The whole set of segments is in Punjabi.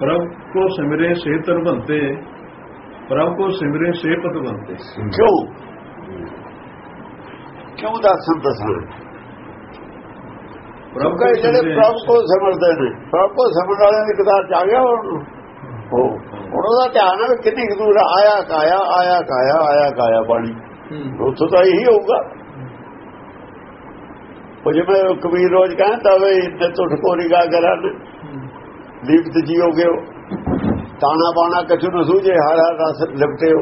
ਪ੍ਰਭ ਕੋ ਸਿਮਰੇ ਸੇ ਤਰਵੰਤੇ ਪ੍ਰਭ ਕੋ ਸਿਮਰੇ ਸੇ ਪਤਵੰਤੇ। ਕਿਉਂ? ਕਿਉਂ ਦੱਸਣ ਦੱਸਣਾ ਪ੍ਰਭ ਕਈ ਜਿਹੜੇ ਪ੍ਰਭ ਕੋ ਸਮਝਦੇ ਨੇ ਪ੍ਰਭ ਕੋ ਸਮਝਣ ਵਾਲਿਆਂ ਦੀ ਕਿਤਾਬ ਚ ਆ ਗਿਆ ਉਹ ਉਹਦਾ ਧਿਆਨ ਹੈ ਵੀ ਕਿੰਨੀ ਕੁ ਦੂਰ ਆਇਆ ਕਾਇਆ ਆਇਆ ਕਾਇਆ ਆਇਆ ਕਾਇਆ ਪਾਣੀ ਉੱਥੋਂ ਤਾਂ ਇਹੀ ਹੋਊਗਾ। ਉਹ ਜਿਵੇਂ ਕਬੀਰ ਰੋਜ਼ ਕਹਿੰਦਾ ਵੇ ਇੱਥੇ ਤੋਂ ਠਕੋਰੀ ਗਾ ਕਰਨ ਦੀਪਤ ਜੀਓਗੇ ਤਾਣਾ ਬਾਣਾ ਕਛੂ न ਸੂਝੇ, ਹਰ ਹਰ ਰਸ ਲਿਪਟਿਓ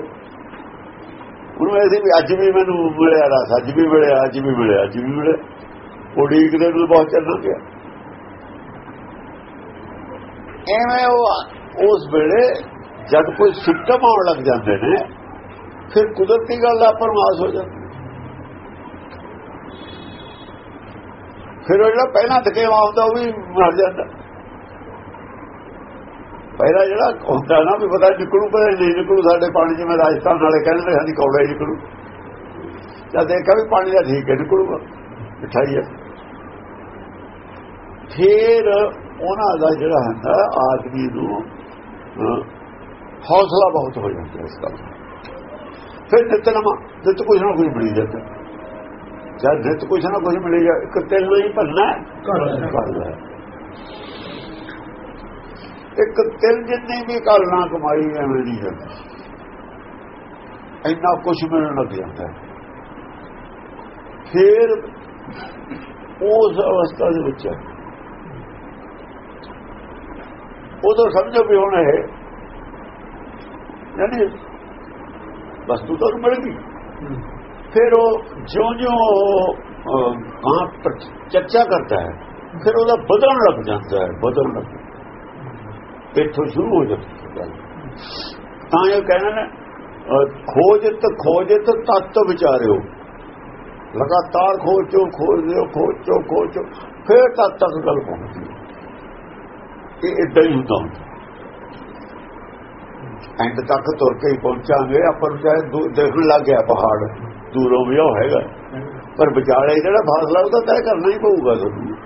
ਉਹਨੂੰ ਐਸੀ ਵੀ ਅੱਜ ਵੀ ਮੈਨੂੰ ਮਿਲਿਆ ਰਸ, ਅੱਜ ਵੀ ਮਿਲਿਆ, ਅੱਜ ਵੀ ਮਿਲਿਆ, ਅੱਜ ਵੀ ਮਿਲਿਆ। ਉਡੀਕ ਦੇ ਨੂੰ ਬਹੁਤ ਚੱਲਣਾ ਗਿਆ। ਐਵੇਂ ਉਹ ਉਸ ਵੇਲੇ ਜਦ ਕੋਈ ਸਿੱਟਮ ਆਉਣ ਲੱਗ ਜਾਂਦੇ ਨੇ, ਫਿਰ ਕੁਦਰਤੀ ਗੱਲ ਦਾ ਪਰਮਾਸ ਹੋ ਜਾਂਦੀ। ਫਿਰ ਉਹ ਜਿਹੜਾ ਪਹਿਲਾਂ ਥਕੇਵਾ ਹੁੰਦਾ, ਉਹ ਵੀ ਮਰ ਜਾਂਦਾ। ਪਹਿਲਾਂ ਜਿਹੜਾ ਹੁੰਦਾ ਨਾ ਵੀ ਪਤਾ ਨਿਕਲੂ ਪਰ ਨਹੀਂ ਨਿਕਲੂ ਸਾਡੇ ਪਾਣੀ ਜਿਵੇਂ ਰਾਜਸਥਾਨ ਵਾਲੇ ਕਹਿੰਦੇ ਹਾਂਜੀ ਕੌੜਾ ਹੀ ਨਿਕਲੂ। ਜਦ ਦੇਖਿਆ ਵੀ ਪਾਣੀ ਦਾ ਠੀਕ ਹੈ ਨਿਕਲੂਗਾ ਮਿਠਾਈ ਹੈ। ਫਿਰ ਉਹਨਾਂ ਦਾ ਜਿਹੜਾ ਹੁੰਦਾ ਆਦਮੀ ਨੂੰ ਹੌਸਲਾ ਬਹੁਤ ਹੋ ਜਾਂਦਾ ਇਸ ਗੱਲ ਫਿਰ ਨਿਤਨਮ ਨਿਤ ਕੁਝ ਨਾ ਕੁਝ ਮਿਲ ਜਾਂਦਾ। ਜਦ ਨਿਤ ਕੁਝ ਨਾ ਕੁਝ ਮਿਲੇਗਾ ਇੱਕ ਤਿਲ ਨਹੀਂ ਭਰਨਾ ਕਰਦਾ ਇੱਕ ਤਿਲ ਜਿੰਨੀ ਵੀ ਕੱਲ ਨਾ ਕਮਾਈ ਐਵੇਂ ਨਹੀਂ ਜਾਂਦੀ ਇੰਨਾ ਕੁਝ ਮਿਲਣ ਲੱਗ ਜਾਂਦਾ ਫਿਰ ਉਸ ਅਵਸਥਾ ਦੇ ਵਿੱਚ ਉਦੋਂ ਸਮਝੋ ਵੀ ਹੁਣ ਇਹ ਯਾਨੀ ਵਸਤੂ ਤਾਂ ਮਿਲ ਗਈ। ਫਿਰ ਉਹ ਜਿਉਂ-ਜਿਉਂ ਕਾਂ ਚਰਚਾ ਕਰਦਾ ਹੈ। ਫਿਰ ਉਹਦਾ ਬਦਲਣ ਲੱਗ ਜਾਂਦਾ ਹੈ ਬਦਲਣ ਲੱਗ ਇੱਥੋਂ ਸ਼ੁਰੂ ਹੋ ਜਾਂਦਾ ਤਾਂ ਇਹ ਕਹਿੰਦੇ ਖੋਜਤ ਖੋਜਤ ਤਤ ਵਿਚਾਰਿਓ। ਲਗਾਤਾਰ ਖੋਜੋ ਖੋਜੋ ਖੋਜੋ ਖੋਜੋ, ਫਿਰ ਤਦ ਤੱਕ ਗੱਲ ਪਹੁੰਚਦੀ ਇਹ ਇਦਾਂ ਹੀ ਹੁੰਦਾ ਐਂਡ ਤੱਕ ਤੁਰ ਕੇ ਹੀ ਪਹੁੰਚਾਂਗੇ, ਆਪਾਂ ਨੂੰ ਚਾਹੇ ਦੇਖਣ ਲੱਗ ਗਿਆ ਪਹਾੜ। ਦੂਰੋਂ ਵੀ ਉਹ ਹੈਗਾ। ਪਰ ਵਿਚਾਲੇ ਜਿਹੜਾ ਫਾਸਲਾ, ਉਹਦਾ ਤੈਅ ਕਰਨਾ ਹੀ ਪਊਗਾ ਤੁਹਾਨੂੰ।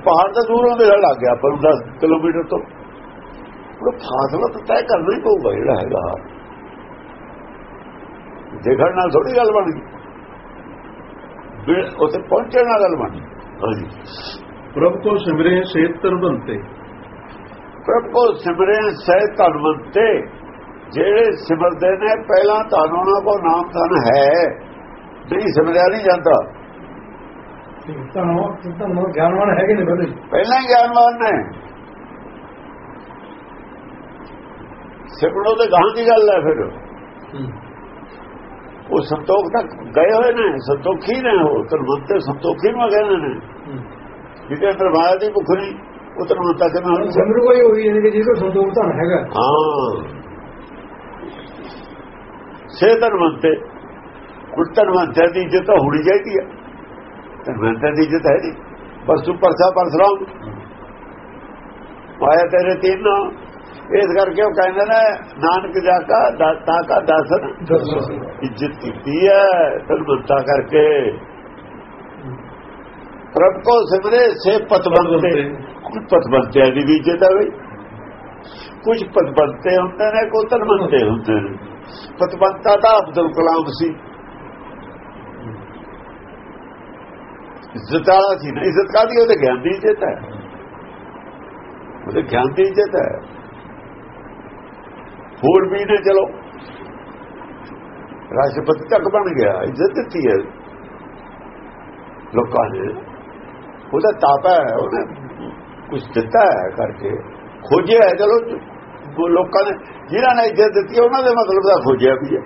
ਪਹਾੜ ਤਾਂ ਦੂਰੋਂ ਦੇ ਲੱਗ ਗਿਆ ਪਰ 10 ਕਿਲੋਮੀਟਰ ਤੋਂ। ਉਹ ਫਾਸਲਾ ਤਾਂ ਤੈਅ ਕਰਨਾ ਹੀ ਪਊਗਾ ਜਿਹੜਾ ਹੈਗਾ। ਦੇਖਣ ਨਾਲ ਥੋੜੀ ਗੱਲ ਬਣ ਗਈ। ਉੱਥੇ ਪਹੁੰਚਣ ਨਾਲ ਗੱਲ ਬਣ ਹਾਂਜੀ। ਪ੍ਰਭ ਕੋ ਸਿਮਰੇ ਸੇ ਤਰਵੰਤੇ ਪ੍ਰਭ ਕੋ ਸਿਮਰੇ ਸੇ ਧਨਵੰਤੇ ਜਿਹੜੇ ਸਿਮਰਦੇ ਨੇ ਪਹਿਲਾਂ ਤੁਹਾਨੂੰ ਉਹਨਾਂ ਕੋ ਨਾਮ ਧਨ ਹੈ। ਨਹੀਂ ਸਿਮਰਿਆ ਨਹੀਂ ਜਾਂਦਾ। ਤੁਹਾਨੂੰ ਤੁਹਾਨੂੰ ਗਿਆਨਵਾਨ ਹੈਗੇ ਨੇ ਪਹਿਲੇ ਪਹਿਲਾਂ ਹੀ ਗਿਆਨਵਾਨ ਨੇ। ਸਿਮਰੋ ਦੇ ਗਾਂ ਦੀ ਗੱਲ ਹੈ ਫਿਰ। ਉਹ ਸੰਤੋਖ ਤੱਕ ਗਏ ਹੋਏ ਨੇ ਸੰਤੋਖੀ ਨੇ ਉਹ ਤਰਮੰਤੇ ਸੰਤੋਖੀ ਨੂੰ ਕਹਿੰਦੇ ਨੇ। ਜਿਹਦੇ ਅੰਦਰ ਮਾਇਆ ਦੀ ਭੁੱਖ ਨਹੀਂ ਉਹ ਤਰਮੰਤਾ ਕਿਵੇਂ ਹੋਣੀ ਸਿਮਰ ਕੋਈ ਹੋਈ ਹੈ ਕਿ ਜਿਹਦਾ ਸੰਤੋਖ ਧਨ ਹੈਗਾ। ਹਾਂ। ਸੇ ਧਨਵੰਤੇ ਕੁੱਤਨਵੰਤੇ ਦੀ ਇੱਜ਼ਤ ਹੋਣੀ ਚਾਹੀਦੀ ਹੈ। ਧਨਵੰਤੇ ਦੀ ਇੱਜ਼ਤ ਹੈ ਨਹੀਂ ਬਸ ਤੂੰ ਪਰਸਾ ਪਰਸਰਾਮ ਪਾਇਆ ਤੇਰੇ ਤਿੰਨ। ਇਸ ਕਰਕੇ ਉਹ ਕਹਿੰਦੇ ਨੇ ਨਾਨਕ ਜਾ ਕਾ ਦਾਤਾ ਕਾ ਦਸਨ ਇੱਜ਼ਤ ਕੀਤੀ ਹੈ ਧਨਵੰਤਾ ਕਰਕੇ। ਪ੍ਰਭ ਕੋ ਸਿਮਰੇ ਸੇ ਪਤਵੰਤੇ। ਕੁਝ ਪਤਵੰਤੇ ਦੀ ਵੀ ਇੱਜ਼ਤ ਹੈ ਬਈ। ਕੁਝ ਪਤਵੰਤੇ ਹੁੰਦੇ ਨੇ ਕੋ ਧਨਵੰਤੇ ਹੁੰਦੇ ਨੇ। ਪਤਵੰਤਾ ਦਾ ਅਬਦੁਲ ਕਲਾਮ ਸੀ। ਇੱਜ਼ਤ ਵਾਲਾ ਸੀ ਨਾ, ਇੱਜ਼ਤ ਕਾਦੀ ਉਹਦੇ ਗਿਆਨ ਦੀ ਇੱਜ਼ਤ ਹੈ। ਉਹਦੇ ਗਿਆਨ ਦੀ ਇੱਜ਼ਤ ਹੈ। ਹੋਰ ਵੀ ਨੇ ਚਲੋ। ਰਾਸ਼ਟਰਪਤੀ ਤੱਕ ਬਣ ਗਿਆ, ਇੱਜ਼ਤ ਦਿੱਤੀ ਹੈ। ਲੋਕਾਂ ਨੇ। ਉਹਦਾ ਤਾਪਾ ਹੈ, ਉਹਨੇ ਕੁਝ ਦਿੱਤਾ ਹੈ ਕਰਕੇ। ਖੋਜਿਆ ਹੈ, ਚਲੋ ਲੋਕਾਂ ਨੇ, ਜਿਨ੍ਹਾਂ ਨੇ ਇੱਜ਼ਤ ਦਿੱਤੀ ਉਹਨਾਂ ਦੇ ਮਤਲਬ ਦਾ ਖੋਜਿਆ ਵੀ ਹੈ।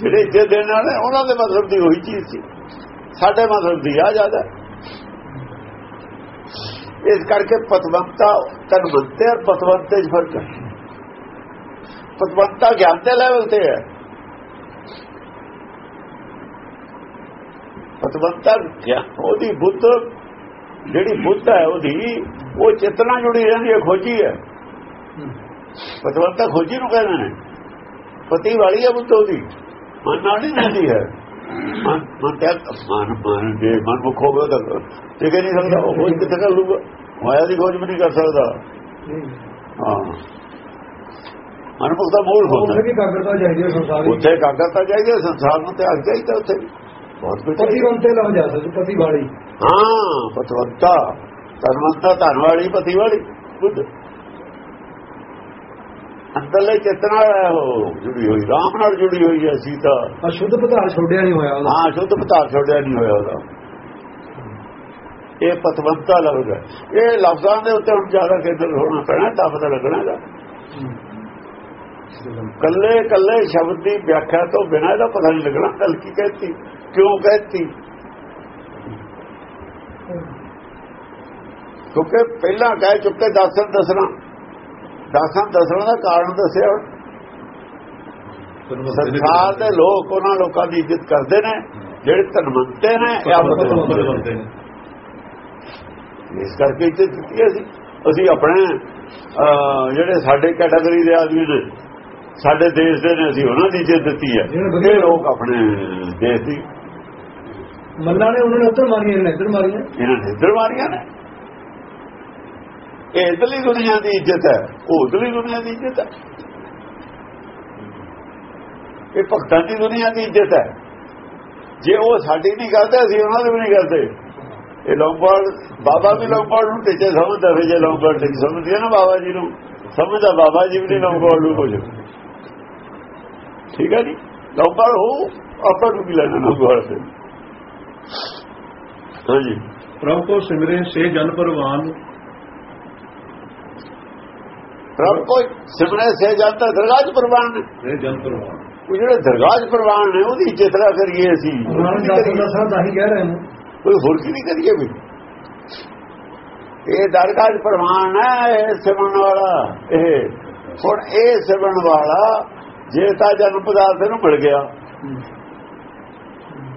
ਜਿਹੜੇ ਇੱਜ਼ਤ ਦੇਣ ਵਾਲੇ, ਉਹਨਾਂ ਦੇ ਮਤਲਬ ਦੀ ਉਹੀ ਚੀਜ਼ ਸੀ। ਸਾਡੇ ਮਤਲਬ ਦੀ ਆ ਜ਼ਿਆਦਾ। ਇਸ ਕਰਕੇ ਪਤਵੰਤਾ ਤਨਵੰਤੇ ਔਰ ਪਤਵੰਤੇ 'ਚ ਫ਼ਰਕ ਹੈ। ਪਤਵੰਤਾ ਗਿਆਨ ਦੇ ਲੈਵਲ ਤੇ ਹੈ। ਪਤਵੰਤਾ ਉਹਦੀ ਬੁੱਧ, ਜਿਹੜੀ ਬੁੱਧ ਹੈ ਉਹਦੀ, ਉਹ ਚੇਤਨਾ ਜੁੜੀ ਰਹਿੰਦੀ ਹੈ, ਖੋਜੀ ਹੈ। ਪਤਵੰਤਾ ਖੋਜੀ ਨੂੰ ਕਹਿੰਦੇ ਨੇ। ਪਤੀ ਵਾਲੀ ਹੈ ਬੁੱਧ ਉਹਦੀ। ਮਨ ਨਾਲ ਨਹੀਂ ਰਹਿੰਦੀ ਹੈ। ਮਨ ਮਨ ਤੇ ਮਨ ਮਨ ਦੇ ਮਨ ਮੁਖ ਹੋਵੇ ਤਾਂ ਤੇ ਨਹੀਂ ਸਕਦਾ ਉਹ ਕਿੱਥੇ ਕਰ ਲੂਗਾ ਮਾਇਆ ਦੀ ਖੋਜ ਵੀ ਨਹੀਂ ਕਰ ਸਕਦਾ। ਹਾਂ। ਮਨਮੁਖ ਦਾ ਮੂਲ ਹੁੰਦਾ। ਵੀ ਕਾਗਰਤਾ ਚਾਹੀਦੀ ਹੈ ਸੰਸਾਰ ਵਿੱਚ। ਉੱਥੇ ਕਾਗਰਤਾ ਚਾਹੀਦਾ ਸੰਸਾਰ ਨੂੰ ਤੇ ਅੱਗੇ ਚਾਹੀਦਾ ਉੱਥੇ। ਬਹੁਤ ਕੁਝ ਪਤੀ। ਬੰਤੇ ਲੱਗ ਜਾ ਸਕਦਾ ਪਤੀ ਵਾਲੀ ਹਾਂ ਪਤਵੰਤਾ। ਧਨਵੰਤਾ ਧਨਵਾਲੀ ਪਤੀ ਵਾਲੀ ਬੁੱਧ। ਅੰਦਰਲੇ ਚੇਤਨਾ ਹੈ ਉਹ ਜੁੜੀ ਹੋਈ ਰਾਮ ਨਾਲ ਜੁੜੀ ਹੋਈ ਹੈ ਸੀਤਾ। ਅਸ਼ੁੱਧ ਪਦਾਰਥ ਛੋੜਿਆ ਨਹੀਂ ਹੋਇਆ ਉਹਦਾ। ਹਾਂ ਸ਼ੁੱਧ ਪਤਾਰ ਛੋੜਿਆ ਨਹੀਂ ਹੋਇਆ ਉਹਦਾ। ਇਹ ਪਤਵੰਤਾ ਲੱਗਦਾ ਇਹ ਲਫ਼ਜ਼ਾਂ ਦੇ ਉੱਤੇ ਹੁਣ ਜ਼ਿਆਦਾ ਕੇਂਦਰ ਹੋਣਾ ਪੈਣਾ ਤਾਂ ਪਤਾ ਲੱਗਣਾ ਦਾ ਕੱਲੇ ਕੱਲੇ ਸ਼ਬਦ ਦੀ ਵਿਆਖਿਆ ਤੋਂ ਬਿਨਾਂ ਇਹਦਾ ਪਤਾ ਨਹੀਂ ਲੱਗਣਾ ਗੱਲ ਕੀ ਕਹਿਤੀ ਕਿਉਂ ਕਹਿਤੀ। ਕਿਉਂਕਿ ਪਹਿਲਾਂ ਕਹਿ ਚੁੱਕੇ ਦਸਨ ਦਸਣਾ। ਦਸਨ ਦਸਣਾ ਦਾ ਕਾਰਨ ਦੱਸਿਆ। ਸੰਸਾਰ ਦੇ ਲੋਕ ਉਹਨਾਂ ਲੋਕਾਂ ਦੀ ਇੱਜ਼ਤ ਕਰਦੇ ਨੇ ਜਿਹੜੇ ਧਨਵੰਤੇ ਨੇ ਨੇ। ਨੇ। ਇਸ ਕਰਕੇ ਇੱਜ਼ਤ ਦਿੱਤੀ ਹੈ ਅਸੀਂ। ਅਸੀਂ ਆਪਣੇ ਜਿਹੜੇ ਸਾਡੇ ਕੈਟਾਗਰੀ ਦੇ ਆਦਮੀ ਨੇ ਸਾਡੇ ਦੇਸ਼ ਦੇ ਨੇ ਅਸੀਂ ਉਹਨਾਂ ਦੀ ਇੱਜ਼ਤ ਦਿੱਤੀ ਹੈ। ਇਹ ਲੋਕ ਆਪਣੇ ਦੇਸ਼ ਦੀ ਮੱਲਾ ਨੇ ਉਹਨਾਂ ਨੇ ਉੱਧਰ ਮਾਰੀਆਂ ਇਹਨੇ ਇੱਧਰ ਮਾਰੀਆਂ। ਇਹਨਾਂ ਨੇ ਇੱਧਰ ਮਾਰੀਆਂ ਨੇ। ਇਹ ਇਧਰਲੀ ਦੁਨੀਆ ਦੀ ਇੱਜ਼ਤ ਹੈ, ਉਹ ਉਧਰਲੀ ਦੁਨੀਆ ਦੀ ਇੱਜ਼ਤ ਹੈ। ਇਹ ਭਗਤਾਂ ਦੀ ਦੁਨੀਆ ਦੀ ਇੱਜ਼ਤ ਹੈ। ਜੇ ਉਹ ਸਾਡੀ ਨਹੀਂ ਕਰਦੇ, ਅਸੀਂ ਉਹਨਾਂ ਦੀ ਵੀ ਨਹੀਂ ਕਰਦੇ। ਇਹ ਲੌਂਗਪਾੜ ਬਾਬਾ ਵੀ ਲੌਂਗਪਾੜ ਨੂੰ ਟੀਚੇ ਸਮਝਦਾ, ਫਿਰ ਜੇ ਲੌਂਗਪਾੜ ਨਹੀਂ ਸਮਝਦੀ ਨਾ ਬਾਬਾ ਜੀ ਨੂੰ, ਸਮਝਦਾ ਬਾਬਾ ਜੀ ਵੀ ਨਹੀਂ ਲੌਂਗਪਾੜ ਨੂੰ ਕੁਝ ਠੀਕ ਹੈ ਜੀ? ਲੌਂਗਪਾੜ ਹੋ ਆਪਾਂ ਨੂੰ ਵੀ ਲੈਣਾ ਲੌਂਗਪਾੜ ਤੇ? ਹਾਂਜੀ। ਪ੍ਰਭ ਕੋ ਸਿਮਰੇ, ਸੇ ਜਨ ਪਰਵਾਨ ਪ੍ਰਭ ਕੋਈ ਸਿਮਰੇ ਸੇ ਜਾਂਦਾ ਦਰਗਾਹ ਚ ਪ੍ਰਵਾਨ ਨੇ ਸੇ ਜਨ ਪਰਵਾਨ। ਉਹ ਜਿਹੜੇ ਦਰਗਾਹ ਚ ਪ੍ਰਵਾਨ ਨੇ ਉਹਦੀ ਇੱਜ਼ਤ ਨਾ ਕਰੀਏ ਅਸੀਂ। ਕੋਈ ਹੋਰ ਕੀ ਨਹੀਂ ਕਰੀਏ ਵੀ? ਇਹ ਦਰਗਾਹ ਚ ਪ੍ਰਵਾਨ ਹੈ ਇਹ ਸਿਮਰਨ ਵਾਲਾ। ਇਹ ਹੁਣ ਇਹ ਸਿਮਰਨ ਵਾਲਾ ਜੇ ਤਾਂ ਜਨਮ ਪਦਾਰਥ ਨੂੰ ਮਿਲ ਗਿਆ।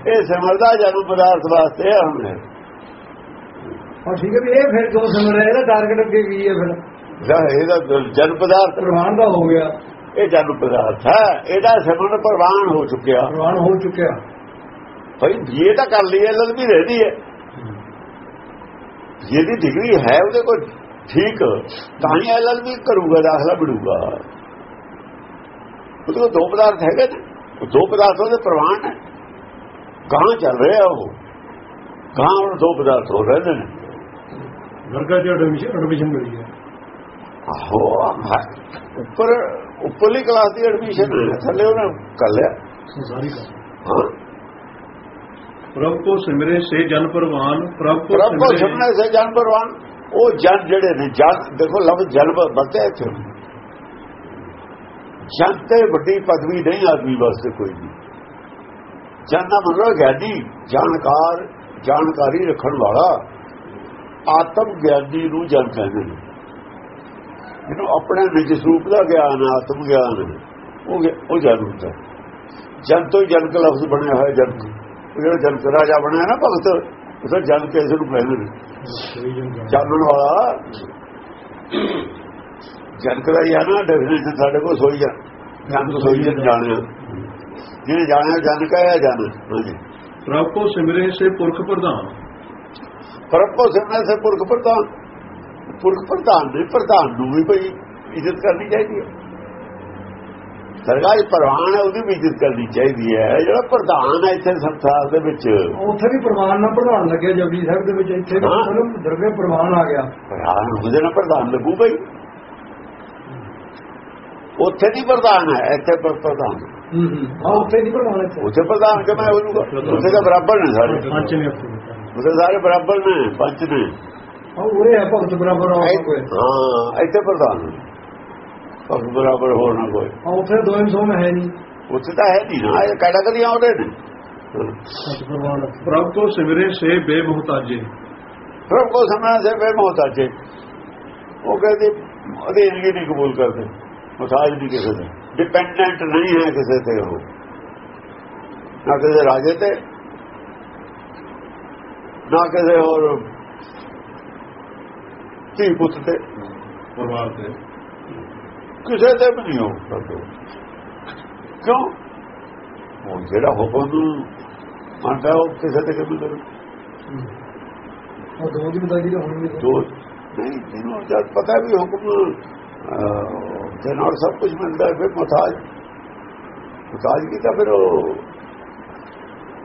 ਇਹ ਸਿਮਰਦਾ ਜਨਮ ਪਦਾਰਥ ਵਾਸਤੇ ਆ ਹੁਣ। ਹਾਂ ਠੀਕ ਹੈ ਵੀ ਇਹ ਫਿਰ ਕਿਉਂ ਸਿਮਰ ਰਿਹਾ ਇਹਦਾ ਟਾਰਗੇਟ ਅੱਗੇ ਕੀ ਹੈ ਫਿਰ? ਜਾਂ ਇਹਦਾ ਜਨਮ ਪਦਾਰਥ। ਪ੍ਰਵਾਨ ਦਾ ਹੋ ਗਿਆ। ਇਹ ਜਨਮ ਪਦਾਰਥ ਹੈ। ਇਹਦਾ ਸਿਮਰਨ ਪ੍ਰਵਾਨ ਹੋ ਚੁੱਕਿਆ। ਪ੍ਰਵਾਨ ਹੋ ਚੁੱਕਿਆ। ਭਾਈ ਇਹ ਤਾਂ ਕਰ ਲਈ ਐਲਐਲ ਵੀ ਰਹਿਦੀ ਹੈ। ਜਿਹਦੀ ਡਿਗਰੀ ਹੈ ਉਹਦੇ ਕੋਲ ਠੀਕ ਤਾਂ ਹੀ ਐਲਐਲ ਵੀ ਕਰੂਗਾ ਦਾਖਲਾ ਮਿਲੂਗਾ ਉਹਦੇ ਕੋਲ ਦੋ ਪਦਾਰਥ ਹੈਗੇ ਨੇ। ਉਹ ਦੋ ਪਦਾਰਥ ਉਹਦੇ ਪ੍ਰਵਾਨ ਹੈ। ਕਹਾਂ ਚੱਲ ਰਿਹਾ ਉਹ। ਕਹਾਂ ਹੁਣ ਦੋ ਪਦਾਰਥ ਹੋ ਰਹੇ ਨੇ। ਵਰਗਾ ਐਡਮਿਸ਼ਨ ਐਡਮਿਸ਼ਨ ਮਿਲ ਗਿਆ ਆਹੋ। ਉੱਪਰ ਉੱਪਰਲੀ ਕਲਾਸ ਦੀ ਐਡਮਿਸ਼ਨ ਥੱਲੇ ਉਹਨੇ ਕਰ ਲਿਆ। ਸੰਸਾਰੀ ਦਾ ਹਾਂ। ਪ੍ਰਭ ਕੋ ਸਿਮਰੇ ਸੇ ਜਨ ਪਰਵਾਨ ਪ੍ਰਭ ਕੋ ਪ੍ਰਭ ਕੋ ਸਿਮਰੇ ਸੇ ਜਨ ਪਰਵਾਨ ਉਹ ਜਨ ਜਿਹੜੇ ਨੇ ਜਨ ਦੇਖੋ ਲਫ਼ਜ਼ ਜਨ ਵਰਤਿਆ ਇੱਥੇ। ਜਨ ਤੇ ਵੱਡੀ ਪਦਵੀ ਨਹੀਂ ਆਦਮੀ ਵਾਸਤੇ ਕੋਈ ਨਹੀਂ ਜਨ ਦਾ ਮਤਲਬ ਗਿਆਨੀ ਜਾਣਕਾਰ ਜਾਣਕਾਰੀ ਰੱਖਣ ਵਾਲਾ ਆਤਮ ਗਿਆਨੀ ਨੂੰ ਜਨ ਕਹਿੰਦੇ ਨੇ। ਜਿਹਨੂੰ ਆਪਣੇ ਨਿਜ ਸਰੂਪ ਦਾ ਗਿਆਨ ਆਤਮ ਗਿਆਨ ਹੈ, ਉਹ ਉਹ ਜਨ ਹੁੰਦਾ। ਜਨ ਤੋਂ ਹੀ ਜਨਕ ਲਫ਼ਜ਼ ਬਣਿਆ ਹੋਇਆ ਉਹ ਜਿਹੜਾ ਜਨਕ ਰਾਜਾ ਬਣਿਆ ਨਾ ਭਗਤ ਤਾਂ ਜਨ ਕੇ ਇਸ ਨੂੰ ਕਹਿੰਦੇ ਨੇ। ਜਾਣਨ ਵਾਲਾ ਜਨਕ ਦਾ ਹੀ ਆ ਨਾ ਡੈਫੀਨੇਸ਼ਨ ਸਾਡੇ ਕੋਲ ਸੋਈ ਜਾ ਜਨ ਤੋਂ ਸੋਈ ਜਨ ਜਾਣਿਆ। ਜਿਹਨੇ ਜਾਣਿਆ ਜਨ ਕਹਿਆ ਜਨ? ਹਾਂਜੀ। ਪ੍ਰਭ ਕੋ ਸਿਮਰੇ ਸੇ ਪੁਰਖ ਪ੍ਰਧਾਨ। ਪਰਮ ਕੋ ਸਿਮਰਨ ਸੇ ਪੁਰਖ ਪ੍ਰਧਾਨ। ਪੁਰਖ ਪ੍ਰਧਾਨ ਦੇ ਪ੍ਰਧਾਨ ਨੂੰ ਵੀ ਕੋਈ ਇੱਜ਼ਤ ਕਰਨੀ ਚਾਹੀਦੀ ਹੈ। ਸਰਕਾਰੀ ਪ੍ਰਵਾਨ ਹੈ ਉਹਦੀ ਵੀ ਇੱਜ਼ਤ ਕਰਨੀ ਚਾਹੀਦੀ ਹੈ। ਜਿਹੜਾ ਪ੍ਰਧਾਨ ਹੈ ਇੱਥੇ ਸੰਸਾਰ ਦੇ ਵਿੱਚ। ਉੱਥੇ ਵੀ ਪ੍ਰਵਾਨ ਨਾਲ ਪੜਾਉਣ ਲੱਗਿਆ ਜਪਜੀ ਸਾਹਿਬ ਦੇ ਵਿੱਚ। ਇੱਥੇ ਹਾਂ। ਦਰਗੇ ਪ੍ਰਵਾਨ ਆ ਗਿਆ। ਪ੍ਰਧਾਨ ਉਹਦੇ ਨਾਲ ਪ੍ਰਧਾਨ ਲੱਗੂ ਬਈ। ਉੱਥੇ ਨਹੀਂ ਪ੍ਰਧਾਨ ਹੈ ਇੱਥੇ ਪਰ- ਪ੍ਰਧਾਨ। ਹੂੰ ਹੂੰ। ਹਾਂ ਉੱਥੇ ਨਹੀਂ ਪ੍ਰਵਾਨ ਇੱਥੇ। ਉੱਥੇ ਪ੍ਰਧਾਨ ਕਿਵੇਂ ਹੋ ਜਾਊਗਾ ਉੱਥੇ ਬਰਾਬਰ ਨੇ ਸਾਰੇ। ਪੰਜ ਨੇ ਉੱਥੇ ਉੱਥੇ ਸਾਰੇ ਬਰਾਬਰ ਨੇ ਪੰਜ ਨੇ। ਹਾਂ ਉਰੇ ਹੈ ਭਗਤ ਬਰਾਬਰ ਆ ਕੋਈ ਹਾਂ ਇੱਥੇ ਪ੍ਰਧਾਨ ਨੇ। ਭਗਤ ਬਰਾਬਰ ਹੋਰ ਨਾ ਕੋਈ ਹਾਂ ਉੱਥੇ ਦੋ ਸੌ ਮੈਂ ਹੈ ਨਹੀਂ ਉੱਥੇ ਤਾਂ ਹੈ ਨਹੀਂ ਨਾ ਇਹ ਕੈਟਾਗਰੀਆਂ ਉਹਦੇ ਨੇ ਸਤ ਪ੍ਰਵਾਨ ਪ੍ਰਭ ਕੋ ਸਿਮਰੇ ਸੇ ਬੇਮੁਹਤਾਜੇ ਪ੍ਰਭ ਕੋ ਸਮਝਣਾ ਸੇ ਬੇ ਮੋਹਤਾਜੇ ਉਹ ਕਹਿੰਦੇ ਉਹਦੇ ਇਲਗੀ ਨਹੀਂ ਕਬੂਲ ਕਰਦੇ ਮਸਾਜ ਨਹੀਂ ਕਿਸੇ ਦੇ ਡਿਪੈਂਡੈਂਟ ਨਹੀਂ ਹੈ ਕਿਸੇ ਤੇ ਉਹ ਨਾ ਕਿਸੇ ਰਾਜੇ ਤੇ ਨਾ ਕਿਸੇ ਹੋਰ ਧੀ ਪੁੱਤ ਤੇ ਪਰਿਵਾਰ ਤੇ। ਕਿਸੇ ਤੇ ਵੀ ਨਹੀਂ ਹੋ ਸਕਦੇ। ਕਿਉਂ? ਉਹ ਜਿਹੜਾ ਹੁਕਮ ਨੂੰ ਮੰਨਦਾ ਉਹ ਕਿਸੇ ਤੇ ਕਿਵੇਂ ਕਰੂ ਉਹ ਦੋ ਦੀ ਬਦਾਈ ਦੇ ਹੋਣਗੇ ਦੋ ਨਹੀਂ ਜਿਹਨੂੰ ਜਦ ਪਤਾ ਵੀ ਹੁਕਮ ਦੇ ਨਾਲ ਸਭ ਕੁਝ ਮਿਲਦਾ ਫਿਰ ਮੁਹਤਾਜ ਮੁਹਤਾਜ ਕੀ ਤਾਂ ਫਿਰ ਉਹ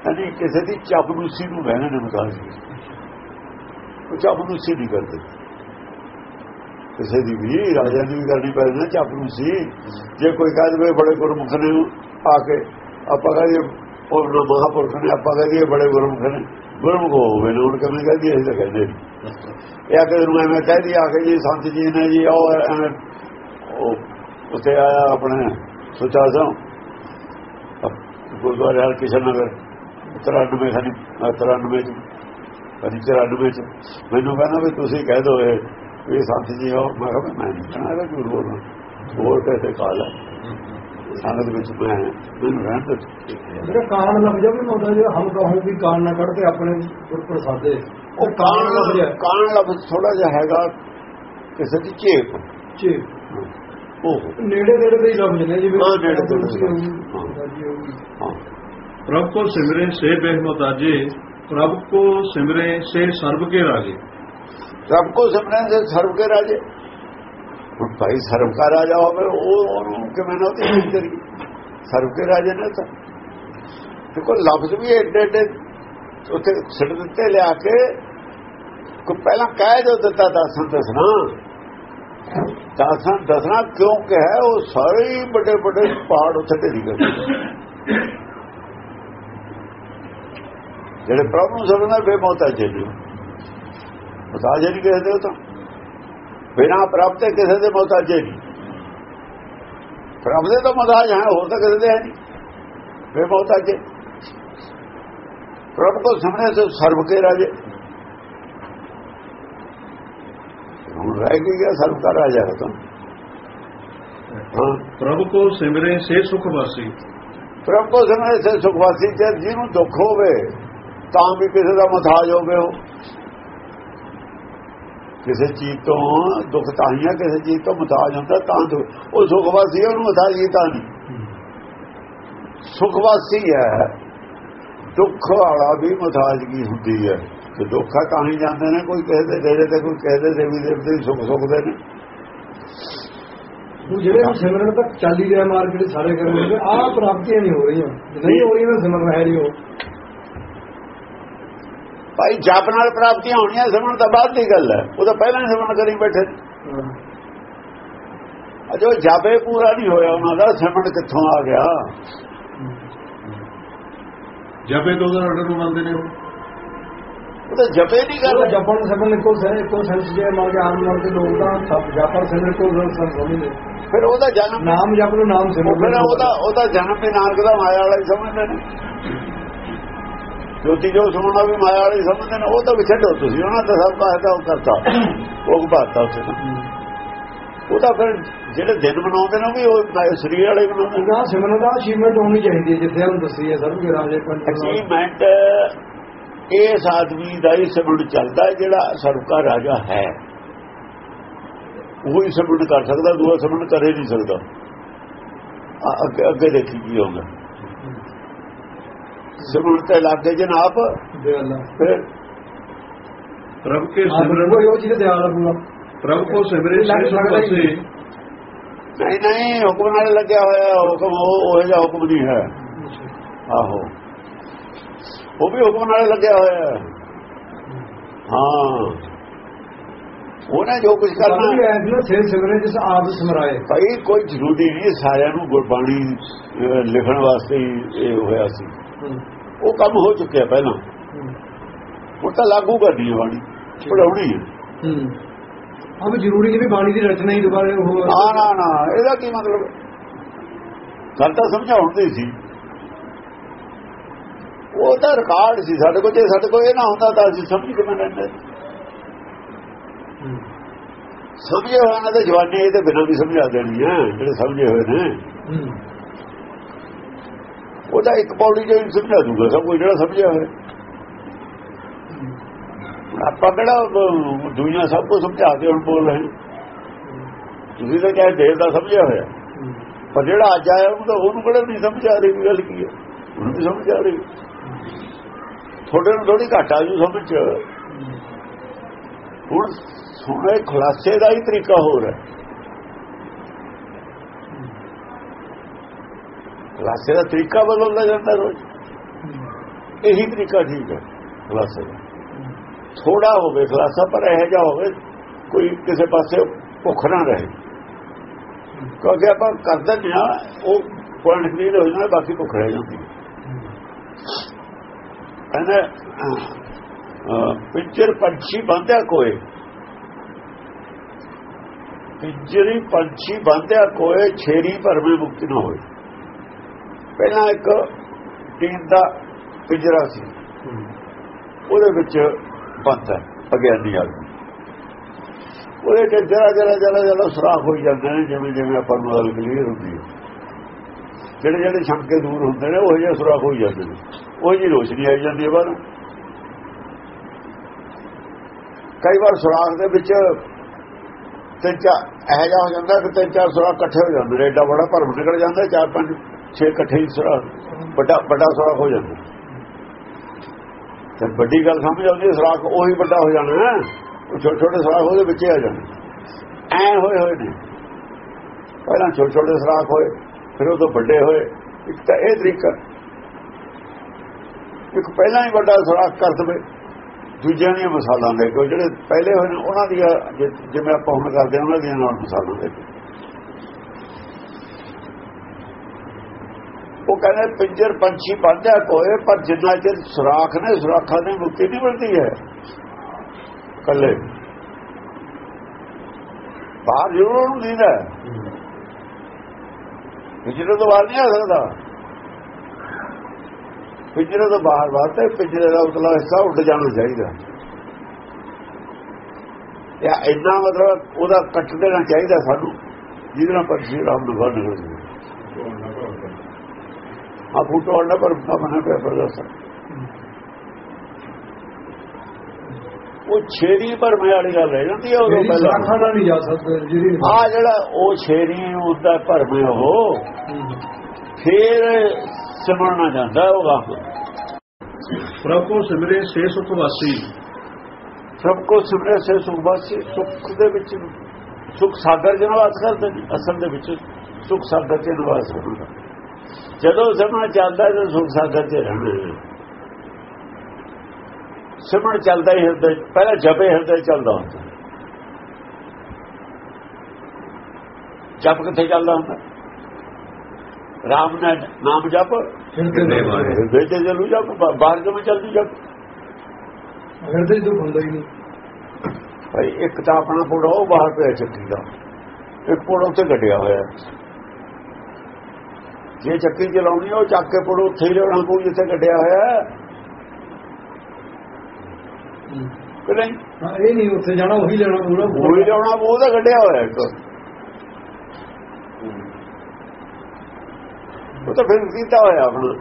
ਯਾਨੀ ਕਿਸੇ ਦੀ ਚਾਪਲੂਸੀ ਨੂੰ ਬਹਿਣਾ ਨੇ ਮੁਹਤਾਜ। ਉਹ ਚਾਪਲੂਸੀ ਨਹੀਂ ਕਰਦੇ। ਕਿਸੇ ਦੀ ਵੀ ਰਾਜਾ ਦੀ ਵੀ ਕਰਨੀ ਪੈਂਦੀ ਨਾ ਚਾਪਲੂਸੀ ਜੇ ਕੋਈ ਕਹਿ ਦੇਵੇ ਬੜੇ ਗੁਰਮੁਖ ਨੇ ਆ ਕੇ, ਆਪਾਂ ਕਹੀਏ ਉਹ ਮਹਾਪੁਰਖ ਨੇ, ਆਪਾਂ ਕਹੀਏ ਬੜੇ ਗੁਰਮੁਖ ਨੇ। ਗੁਰਮੁਖ ਹੋਵੇ ਨਾ ਹੁਣ ਕਿਵੇਂ ਕਹਦੀ, ਅਸੀਂ ਤਾਂ ਕਹਿੰਦੇ ਇਹ ਆ ਕੇ ਨੂੰ ਐਵੇਂ ਕਹਿ ਦੀ ਆ ਕੇ ਜੀ ਸੰਤ ਜੀ ਨੇ ਜੀ, ਉਹ ਐਵੇਂ ਉੱਥੇ ਆਇਆ ਆਪਣੇ ਸੁਚਾ ਦਿਓ ਗੁਰਦੁਆਰੇ ਹਰ ਕਿਸ਼ਨ ਨਗਰ 93 ਖਾਨੀ 93 ਚ ਕਦੀ 94 ਚ। ਮੈਨੂੰ ਕਹਿੰਦਾ ਵੀ ਤੁਸੀਂ ਕਹਿ ਦੋ ਇਹ। ਇਹ ਸੰਤ ਜੀ ਹੋ ਮੈਂ ਮੈਂ ਕਹਿੰਦਾ ਕੋਈ ਹੋਰ ਹੋਰ ਕਿਸੇ ਕਾਲ ਹੈ ਸੰਗਤ ਵਿੱਚ ਮੈਂ ਰਹਿਣ ਤੇ ਜਿਹੜਾ ਕਾਣ ਲੱਭ ਜਾਵੇ ਮੋਦਾ ਜੇ ਹਮ ਕਹੋ ਵੀ ਕਾਣ ਨਾ ਕੱਢ ਤੇ ਆਪਣੇ ਉੱਪਰ ਸਾਦੇ ਉਹ ਕਾਣ ਲੱਭ ਜਾ ਕਾਣ ਲੱਭ ਥੋੜਾ ਜਿਹਾ ਹੈਗਾ ਕਿਸੇ ਦੀ ਝੇਪ। ਝੇਪ। ਉਹ। ਨੇੜੇ ਨੇੜੇ ਦੇ ਹੀ ਲੱਭ ਜਾਂਦੇ ਜਿਵੇਂ ਉਹ ਨੇੜੇ ਤੋਂ ਪ੍ਰਭ ਕੋ ਸਿਮਰੇ ਸੇ ਬੇਹਮਤਾਜੇ ਪ੍ਰਭ ਕੋ ਸਿਮਰੇ ਸੇ ਸਰਬ ਕੇ ਰਾਜੇ। ਸਭ ਕੋ ਸਿਮਰਨ ਦੇ ਸਰਬ ਕੇ ਰਾਜੇ। ਹੁਣ ਭਾਈ ਸਰਬ ਕਾ ਰਾਜਾ ਹੋਵੇ, ਉਹ ਉਹਨੂੰ ਕਿਵੇਂ ਨਾ ਉਹਦੀ ਇੱਜ਼ਤ ਸਰਬ ਕੇ ਰਾਜੇ ਨੇ ਤਾਂ। ਦੇਖੋ, ਲਫ਼ਜ਼ ਵੀ ਏਡੇ ਏਡੇ ਉੱਥੇ ਸਿੱਟ ਦਿੱਤੇ ਲਿਆ ਕੇ ਕੋ ਪਹਿਲਾਂ ਕਹਿ ਜੋ ਦਿੱਤਾ ਦਾਸਾਂ ਦੱਸਣਾ। ਦਾਸਾਂ ਦੱਸਣਾ ਕਿਉਂ ਕਹੇ ਉਹ ਸਾਰੇ ਵੱਡੇ ਵੱਡੇ ਪਹਾੜ ਉੱਥੇ ਢੇਰੀ ਕਰਦੇ ਜਿਹੜੇ ਪ੍ਰਭੂ ਨੂੰ ਸਮਝਣਾ ਬੇਮੌਤਾ ਜੀ ਮਹਤਾਜ ਨਹੀਂ ਕਿਸੇ ਦੇ ਤਾਂ। ਬਿਨਾ ਪ੍ਰਾਪਤੇ ਕਿਸੇ ਦੇ ਮਹਤਾਜ ਨਹੀਂ। ਪ੍ਰਭ ਦੇ ਤਾਂ ਮਹਤਾਜ ਹੈ ਹੋਰ ਤਾਂ ਕਿਸੇ ਦੇ ਹੈ ਨਹੀਂ। ਵੇ ਮਹਤਾਜ ਪ੍ਰਭ ਕੋ ਸਾਹਮਣੇ ਤੋਂ ਸਰਬ ਕੇ ਰਾਜੇ। ਹੁਣ ਰਹਿ ਗਿਆ ਸਰਬ ਦਾ ਰਾਜਾ ਹੈ ਤਾਂ। ਪ੍ਰਭ ਕੋ ਸਿਮਰੇ ਸੇ ਸੁਖ ਵਾਸੀ ਪ੍ਰਭ ਕੋ ਸਿਮਰੇ ਸੇ ਸੁਖ ਵਾਸੀ ਜੇ ਜਿਹਨੂੰ ਦੁੱਖ ਹੋਵੇ ਤਾਂ ਵੀ ਕਿਸੇ ਦਾ ਮਹਤਾਜ ਹੋਵੇ ਉਹ। ਕਿਸੇ ਚੀਜ਼ ਤੋਂ ਦੁੱਖ ਤਾਂ ਹੀ ਹੈ ਕਿਸੇ ਚੀਜ਼ ਤੋਂ ਮੁਤਾਜ ਹੁੰਦਾ ਤਾਂ ਉਹ ਸੁਖਵਾਸੀ ਉਹਨੂੰ ਮੁਤਾਜ ਹੀ ਤਾਂ ਨਹੀਂ। ਸੁਖਵਾਸੀ ਹੈ, ਦੁੱਖ ਵਾਲਾ ਵੀ ਮੁਤਾਜਗੀ ਹੁੰਦੀ ਹੈ? ਤੇ ਦੁੱਖ ਆ ਤਾਂ ਹੀ ਜਾਂਦੇ ਨੇ, ਕੋਈ ਕਿਸੇ ਦੇ ਡੇਰੇ ਤੇ, ਕੋਈ ਕਿਸੇ ਦੇ ਦੇਵੀ ਦੇਵਤੇ ਦੀ ਸੁੱਖ ਸੁਖਦੇ ਨੇ। ਉਹ ਜਿਹੜੇ ਵੀ ਸਿਮਰਨ ਤੱਕ ਚੱਲੀ ਰਿਹਾ ਮਾਰਕੀਟ ਸਾਰੇ ਕਰਨਗੇ ਆਹ ਪ੍ਰਾਪਤੀਆਂ ਨਹੀਂ ਹੋ ਰਹੀਆਂ। ਨਹੀਂ ਹੋ ਰਹੀਆਂ ਸਿਮਰਨ ਹੈ ਨਹੀਂ ਉਹ। ਭਾਈ ਜਪ ਨਾਲ ਪ੍ਰਾਪਤੀਆਂ ਹੋਣੀਆਂ ਸਿਮਰਨ ਤਾਂ ਬਾਅਦ ਦੀ ਗੱਲ ਹੈ। ਉਹ ਤਾਂ ਪਹਿਲਾਂ ਹੀ ਸਿਮਰਨ ਕਰੀ ਬੈਠੇ। ਅਜੋ ਜਾਬੇ ਪੂਰਾ ਨਹੀਂ ਹੋਇਆ ਉਹਨਾਂ ਦਾ ਸਿਮਰਨ ਕਿੱਥੋਂ ਆ ਗਿਆ? ਜਪੇ ਤੋਂ ਉਹਦਾ ਆਰਡਰ ਨੂੰ ਨੇ ਉਹ। ਤਾਂ ਜਪੇ ਦੀ ਗੱਲ ਜਪਣ ਸਿਮਰਨ ਕੋ ਸਾਰੇ ਕੋ ਸੰਸ ਜੇ ਮਾਰ ਆਮ ਮਰ ਦੇ ਲੋਕ ਦਾ ਸਭ ਜਾਪਰ ਸਿਮਰਨ ਕੋ ਸੰਸੋਣੀ ਨੇ। ਫਿਰ ਉਹਦਾ ਜਨਮ ਨਾਮ ਜਪ ਨੂੰ ਨਾਮ ਸਿਮਰਨ ਉਹਦਾ ਉਹਦਾ ਜਨਮ ਤੇ ਨਾਨਕ ਦਾ ਮਾਇਆ ਵਾਲਾ ਹੀ ਸਮਝਦੇ ਨੇ। ਜੋਤੀ ਜੋ ਸੁਣਨਾ ਵੀ ਮਾਇਆ ਵਾਲਾ ਸਮਝਦੇ ਨੇ ਉਹ ਤਾਂ ਵੀ ਛੱਡੋ ਤੁਸੀਂ ਉਹਨਾਂ ਦਾ ਸਭ ਕਾਹਦਾ ਉਹ ਕਰਤਾ। ਉਹ ਬਾਤਾਂ ਤਾਂ। ਉਹ ਤਾਂ ਫਿਰ ਜਿਹੜੇ ਦਿਨ ਬਣਾਉਂਦੇ ਨੇ ਉਹ ਵੀ ਉਹ ਸਰੀਰ ਵਾਲੇ ਬਣਾਉਂਦੇ ਨੇ। ਸਿਮਰਨ ਦਾ ਅਚੀਵਮੈਂਟ ਹੋਣੀ ਚਾਹੀਦੀ ਹੈ ਜਿੱਥੇ ਦੱਸੀ ਹੈ ਸਭ ਕੇ ਰਾਜੇ ਪੰਡਤ ਅਚੀਵਮੈਂਟ ਇਸ ਆਦਮੀ ਦਾ ਹੀ ਸਬੁਣ ਚੱਲਦਾ ਜਿਹੜਾ ਸਰਕਾ ਰਾਜਾ ਹੈ। ਉਹ ਹੀ ਸਬੁਣ ਕਰ ਸਕਦਾ ਦੂਆ ਸਬੁਣ ਕਰੇ ਨਹੀਂ ਸਕਦਾ। ਅੱਗੇ ਦੇਖੀ ਕੀ ਹੋਗਾ ਜ਼ਰੂਰ ਤੇ ਲਾਗੇ ਜਨਾਬ। ਫਿਰ ਪ੍ਰਭ ਕੇ ਸਿਮਰਨ ਉਹ ਜਿਹਦੇ ਦਿਆਲ ਹੋਣਾ ਪ੍ਰਭ ਕੋ ਸਿਮਰੇ ਸੇ ਨਹੀਂ ਨਹੀਂ ਹੁਕਮ ਨਾਲ ਲੱਗਿਆ ਹੋਇਆ ਹੁਕਮ ਉਹ ਜਿਹਾ ਨਹੀਂ ਹੈ। ਉਹ ਵੀ ਹੁਕਮ ਨਾਲ ਲੱਗਿਆ ਹੋਇਆ ਹਾਂ। ਉਹਨੇ ਜੋ ਕੁਝ ਕਰਨਾ ਹੈ ਸੇ ਸਿਮਰੇ ਜਿਸ ਆਪ ਸਮਰਾਏ। ਭਾਈ ਕੋਈ ਜ਼ਰੂਰੀ ਨਹੀਂ ਸਾਰਿਆਂ ਨੂੰ ਗੁਰਬਾਣੀ ਲਿਖਣ ਵਾਸਤੇ ਇਹ ਹੋਇਆ ਸੀ। ਉਹ ਕੰਮ ਹੋ ਚੁੱਕਿਆ ਪਹਿਲਾਂ। ਹੁਣ ਤਾਂ ਲਾਗੂ ਕਰਨੀ ਹੈ ਬਾਣੀ। ਪੜਾਉਣੀ ਹੈ। ਹੂੰ। ਵੀ ਜ਼ਰੂਰੀ ਨਹੀਂ ਵੀ ਬਾਣੀ ਦੀ ਰਚਨਾ ਹੀ ਦੁਬਾਰਾ ਉਹ ਨਾ ਨਾ ਨਾ ਇਹਦਾ ਕੀ ਮਤਲਬ? ਗੱਲ ਤਾਂ ਸਮਝਾਉਣ ਦੀ ਸੀ। ਉਹ ਤਾਂ ਰਿਕਾਰਡ ਸੀ ਸਾਡੇ ਕੋਲ ਜੇ ਸਾਡੇ ਕੋਲ ਇਹ ਨਾ ਹੁੰਦਾ ਤਾਂ ਅਸੀਂ ਸਮਝ ਕਿਵੇਂ ਲੈਂਦੇ। ਹੂੰ। ਸਮਝੇ ਨਾ ਤੇ ਜਵਾਨੀ ਇਹਦੇ ਬਿਨਾਂ ਵੀ ਸਮਝਾ ਦੇਣੀ ਹੈ ਜਿਹੜੇ ਸਮਝੇ ਹੋਏ ਨੇ। ਹੂੰ ਉਹ ਤਾਂ ਇੱਕ ਪੌੜੀ ਜਿਹੀ ਸਮਝਾ ਦੂਗਾ ਸਭ ਕੋਈ ਜਿਹੜਾ ਸਮਝਿਆ ਹੋਇਆ। ਆਪਾਂ ਕਿਹੜਾ ਅਹ, ਦੁਨੀਆ ਸਭ ਕੁਝ ਸਮਝਾ ਕੇ ਹੁਣ ਬੋਲ ਰਹੇ ਤੁਸੀਂ ਤਾਂ ਚਾਹੇ ਦੇਰ ਦਾ ਸਮਝਿਆ ਹੋਇਆ। ਪਰ ਜਿਹੜਾ ਅੱਜ ਆਇਆ ਉਹਨੂੰ ਤਾਂ ਉਹਨੂੰ ਕਿਹੜਾ ਨਹੀਂ ਸਮਝ ਆ ਰਹੀ ਗੱਲ ਕੀ ਹੈ। ਉਹਨੂੰ ਵੀ ਸਮਝ ਆ ਰਹੀ। ਤੁਹਾਡੇ ਨੂੰ ਥੋੜੀ ਘਾਟਾ ਜੂ ਸਮਝ ਹੁਣ ਸੁਣੇ ਖੁਲਾਸੇ ਦਾ ਹੀ ਤਰੀਕਾ ਹੋਰ ਹੈ। ਖੁਲਾਸੇ ਦਾ ਤਰੀਕਾ ਬਦਲਦਾ ਜਾਂਦਾ ਰੋਜ਼। ਇਹੀ ਤਰੀਕਾ ਠੀਕ ਹੈ, ਖੁਲਾਸੇ ਦਾ। ਥੋੜਾ ਹੋਵੇ ਖੁਲਾਸਾ, ਪਰ ਇਹ ਜਾ ਹੋਵੇ, ਕੋਈ ਕਿਸੇ ਪਾਸੇ ਭੁੱਖ ਨਾ ਰਹੇ। ਕਿਉਂਕਿ ਆਪਾਂ ਕਰਦੇ ਨਹੀਂ ਆ ਉਹ ਪੁਆਇੰਟ ਕਲੀਅਰ ਹੋ ਜਾਂਦਾ ਬਾਕੀ ਭੁੱਖ ਰਹਿ ਜਾਂਦੀ ਹੈ। ਕਹਿੰਦੇ ਪਿੱਚਰ ਪੰਛੀ ਬੰਦਿਆ ਕੋਏ। ਪਿੱਜਰੀ ਪੰਛੀ ਬੰਦਿਆ ਕੋਏ, ਛੇਰੀ ਭਰਵੇਂ ਮੁਕਤ ਨਾ ਹੋਏ। ਪਹਿਲਾਂ ਇੱਕ ਟੀਨ ਦਾ ਪਿੰਜਰਾ ਸੀ। ਉਹਦੇ ਵਿੱਚ ਬੰਦ ਹੈ ਅਗਿਆਨੀ ਆਦਮੀ ਉਹਦੇ ਤੇ ਜਰਾ ਜਰਾ ਜਰਾ ਜਰਾ ਸੁਰਾਖ ਹੋਈ ਜਾਂਦੇ ਨੇ, ਜਿਵੇਂ ਜਿਵੇਂ ਆਪਾਂ ਨੂੰ ਗੱਲ ਕਲੀਅਰ ਹੁੰਦੀ। ਹੈ ਜਿਹੜੇ ਜਿਹੜੇ ਛੰਕੇ ਦੂਰ ਹੁੰਦੇ ਨੇ, ਉਹ ਜਿਹਾ ਸੁਰਾਖ ਹੋਈ ਜਾਂਦੇ ਨੇ। ਉਹ ਜੀ ਰੋਸ਼ਨੀ ਆਈ ਜਾਂਦੀ ਹੈ ਬਾਹਰ। ਕਈ ਵਾਰ ਸੁਰਾਖ ਦੇ ਵਿੱਚ ਤਿੰਨ ਚਾਰ, ਇਹ ਜਾ ਹੋ ਜਾਂਦਾ ਕਿ ਤਿੰਨ ਚਾਰ ਸੁਰਾਖ ਇਕੱਠੇ ਹੋ ਜਾਂਦੇ ਨੇ। ਐਡਾ ਬੜਾ ਭਰਮ ਨਿਕਲ ਜਾਂਦਾ, ਚਾਰ ਪੰਜ। ਛੇ ਇਕੱਠੇ ਹੀ ਸੁਰਾਖ ਵੱਡਾ ਵੱਡਾ ਸੁਰਾਖ ਹੋ ਜਾਂਦਾ। ਤੇ ਵੱਡੀ ਗੱਲ ਸਮਝ ਆਉਂਦੀ ਹੈ, ਸੁਰਾਖ ਉਹੀ ਵੱਡਾ ਹੋ ਜਾਣਾ ਉਹ ਛੋਟੇ ਛੋਟੇ ਸੁਰਾਖ ਉਹਦੇ ਵਿੱਚ ਆ ਜਾਣਾ। ਐ ਹੋਏ ਹੋਏ ਨੇ। ਪਹਿਲਾਂ ਛੋਟੇ ਛੋਟੇ ਸੁਰਾਖ ਹੋਏ, ਫਿਰ ਉਹ ਤੋਂ ਵੱਡੇ ਹੋਏ। ਇੱਕ ਤਾਂ ਇਹ ਤਰੀਕਾ ਇੱਕ ਪਹਿਲਾਂ ਹੀ ਵੱਡਾ ਸੁਰਾਖ ਕਰ ਦਵੇ, ਦੂਜਿਆਂ ਦੀਆਂ ਮਸਾਲਾਂ ਦੇ ਕੋਈ ਜਿਹੜੇ ਪਹਿਲੇ ਹੋਏ ਨੇ, ਉਹਨਾਂ ਦੀਆਂ ਜਿਵੇਂ ਆਪਾਂ ਹੁਣ ਕਰਦੇ ਹਾਂ, ਉਹਨਾਂ ਦੀਆਂ ਨਾਲ ਮਸਾਲਾਂ ਦੇ ਉਹ ਕਹਿੰਦੇ ਪਿੰਜਰ ਪੰਛੀ ਬੰਦਿਆ ਕੋਏ, ਪਰ ਜਿੰਨਾ ਚਿਰ ਸੁਰਾਖ ਨੇ, ਸੁਰਾਖਾਂ ਦੀ ਮੁਕਤੀ ਨਹੀਂ ਮਿਲਦੀ ਹੈ। ਕੱਲੇ ਬਾਹਰ ਜ਼ਰੂਰ ਨੂੰ ਦੀਦਾ ਪਿੰਜਰੇ ਤੋਂ ਬਾਹਰ ਨਹੀਂ ਆ ਸਕਦਾ। ਪਿੰਜਰੇ ਤੋਂ ਬਾਹਰ ਵਾਸਤੇ ਪਿੰਜਰੇ ਦਾ ਉਤਲਾ ਹਿੱਸਾ ਉੱਡ ਜਾਣਾ ਚਾਹੀਦਾ। ਜਾਂ ਇੰਨਾ ਮਤਲਬ ਉਹਦਾ ਕੱਟ ਦੇਣਾ ਚਾਹੀਦਾ ਸਾਨੂੰ, ਜਿਹਦੇ ਨਾਲ ਪੰਛੀ ਰਾਮ ਨੂੰ ਬਾਹਰ ਨਿਕਲ ਆ ਫੋਟੋ ਆਣਾ ਪਰ ਬਣਾ ਪਿਆ ਪ੍ਰਦਰਸ਼ ਉਹ ਛੇਰੀ ਪਰ ਮੈਂ ਵਾਲੀ ਗੱਲ ਰਹਿ ਜਾਂਦੀ ਹੈ ਉਦੋਂ ਪਹਿਲਾਂ ਸਾਖਾ ਨਾਲ ਨਹੀਂ ਜਾ ਸਕਦਾ ਜਿਹੜੀ ਆ ਜਿਹੜਾ ਉਹ ਛੇਰੀ ਹੁੰਦਾ ਭਰਮੇ ਉਹ। ਫੇਰ ਸਿਮਰਨਾ ਜਾਂਦਾ ਉਹ ਵਾਹ ਪ੍ਰਭ ਕੋ ਸਿਮਰੇ ਸੇ ਸੁਖ ਵਾਸੀ। ਸਭ ਕੋ ਸਿਮਰੇ ਸੇ ਸੁਖ ਵਾਸੀ ਸੁਖ ਦੇ ਵਿੱਚ ਸੁਖ ਸਾਗਰ ਚ ਨਿਵਾਸ ਕਰਦੇ ਅਸਲ ਦੇ ਵਿੱਚ ਸੁਖ ਸਾਗਰ ਚ ਨਿਵਾਸ ਕਰਦਾ ਜਦੋਂ ਸਮਾਂ ਚੱਲਦਾ ਤਾਂ ਸੁਖ ਸਾਗਰ ਚ ਰਹਿਣਾ। ਸਿਮਰਨ ਚੱਲਦਾ ਹੀ ਹਿਰਦੇ ਪਹਿਲਾਂ ਜਪੇ ਹਿਰਦੇ ਚੱਲਦਾ ਹੁੰਦਾ। ਜਪ ਕਿੱਥੇ ਚੱਲਦਾ ਹੁੰਦਾ? ਰਾਮ ਨੇ ਨਾਮ ਜਪ। ਹਿਰਦੇ ਚ ਚੱਲੂ ਜਪ ਬਾਹਰ ਕਿਵੇਂ ਚੱਲਦੀ ਜਪ? ਹਿਰਦੇ ਤੋਂ ਹੁੰਦਾ ਹੀ ਨਹੀਂ। ਭਾਈ ਇੱਕ ਤਾਂ ਆਪਣਾ ਫੋੜਾ ਉਹ ਬਾਹਰ ਪਿਆ ਚੱਕੀ ਦਾ। ਇੱਕ ਫੋੜਾ ਉੱਥੇ ਗੱਡਿਆ ਹੋਇਆ। ਜੇ ਚੱਕੀ ਚਲਾਉਣੀ ਉਹ ਚੱਕ ਕੇ ਫੋੜਾ ਉੱਥੇ ਹੀ ਕੋਈ ਜਿੱਥੇ ਗੱਡਿਆ ਹੋਇਆ। ਕਿ ਨਹੀਂ? ਇਹ ਨਹੀਂ ਉੱਥੇ ਜਾਣਾ ਉਹੀ ਲੈਣਾ ਪੂਰਾ ਉਹ ਲਿਆਉਣਾ ਉਹ ਤਾਂ ਗੱਡਿਆ ਹੋਇਆ ਇੱਕ। ਉਹ ਤਾਂ ਫਿਰ ਕੀਤਾ ਹੋਇਆ ਆਪਣਾ।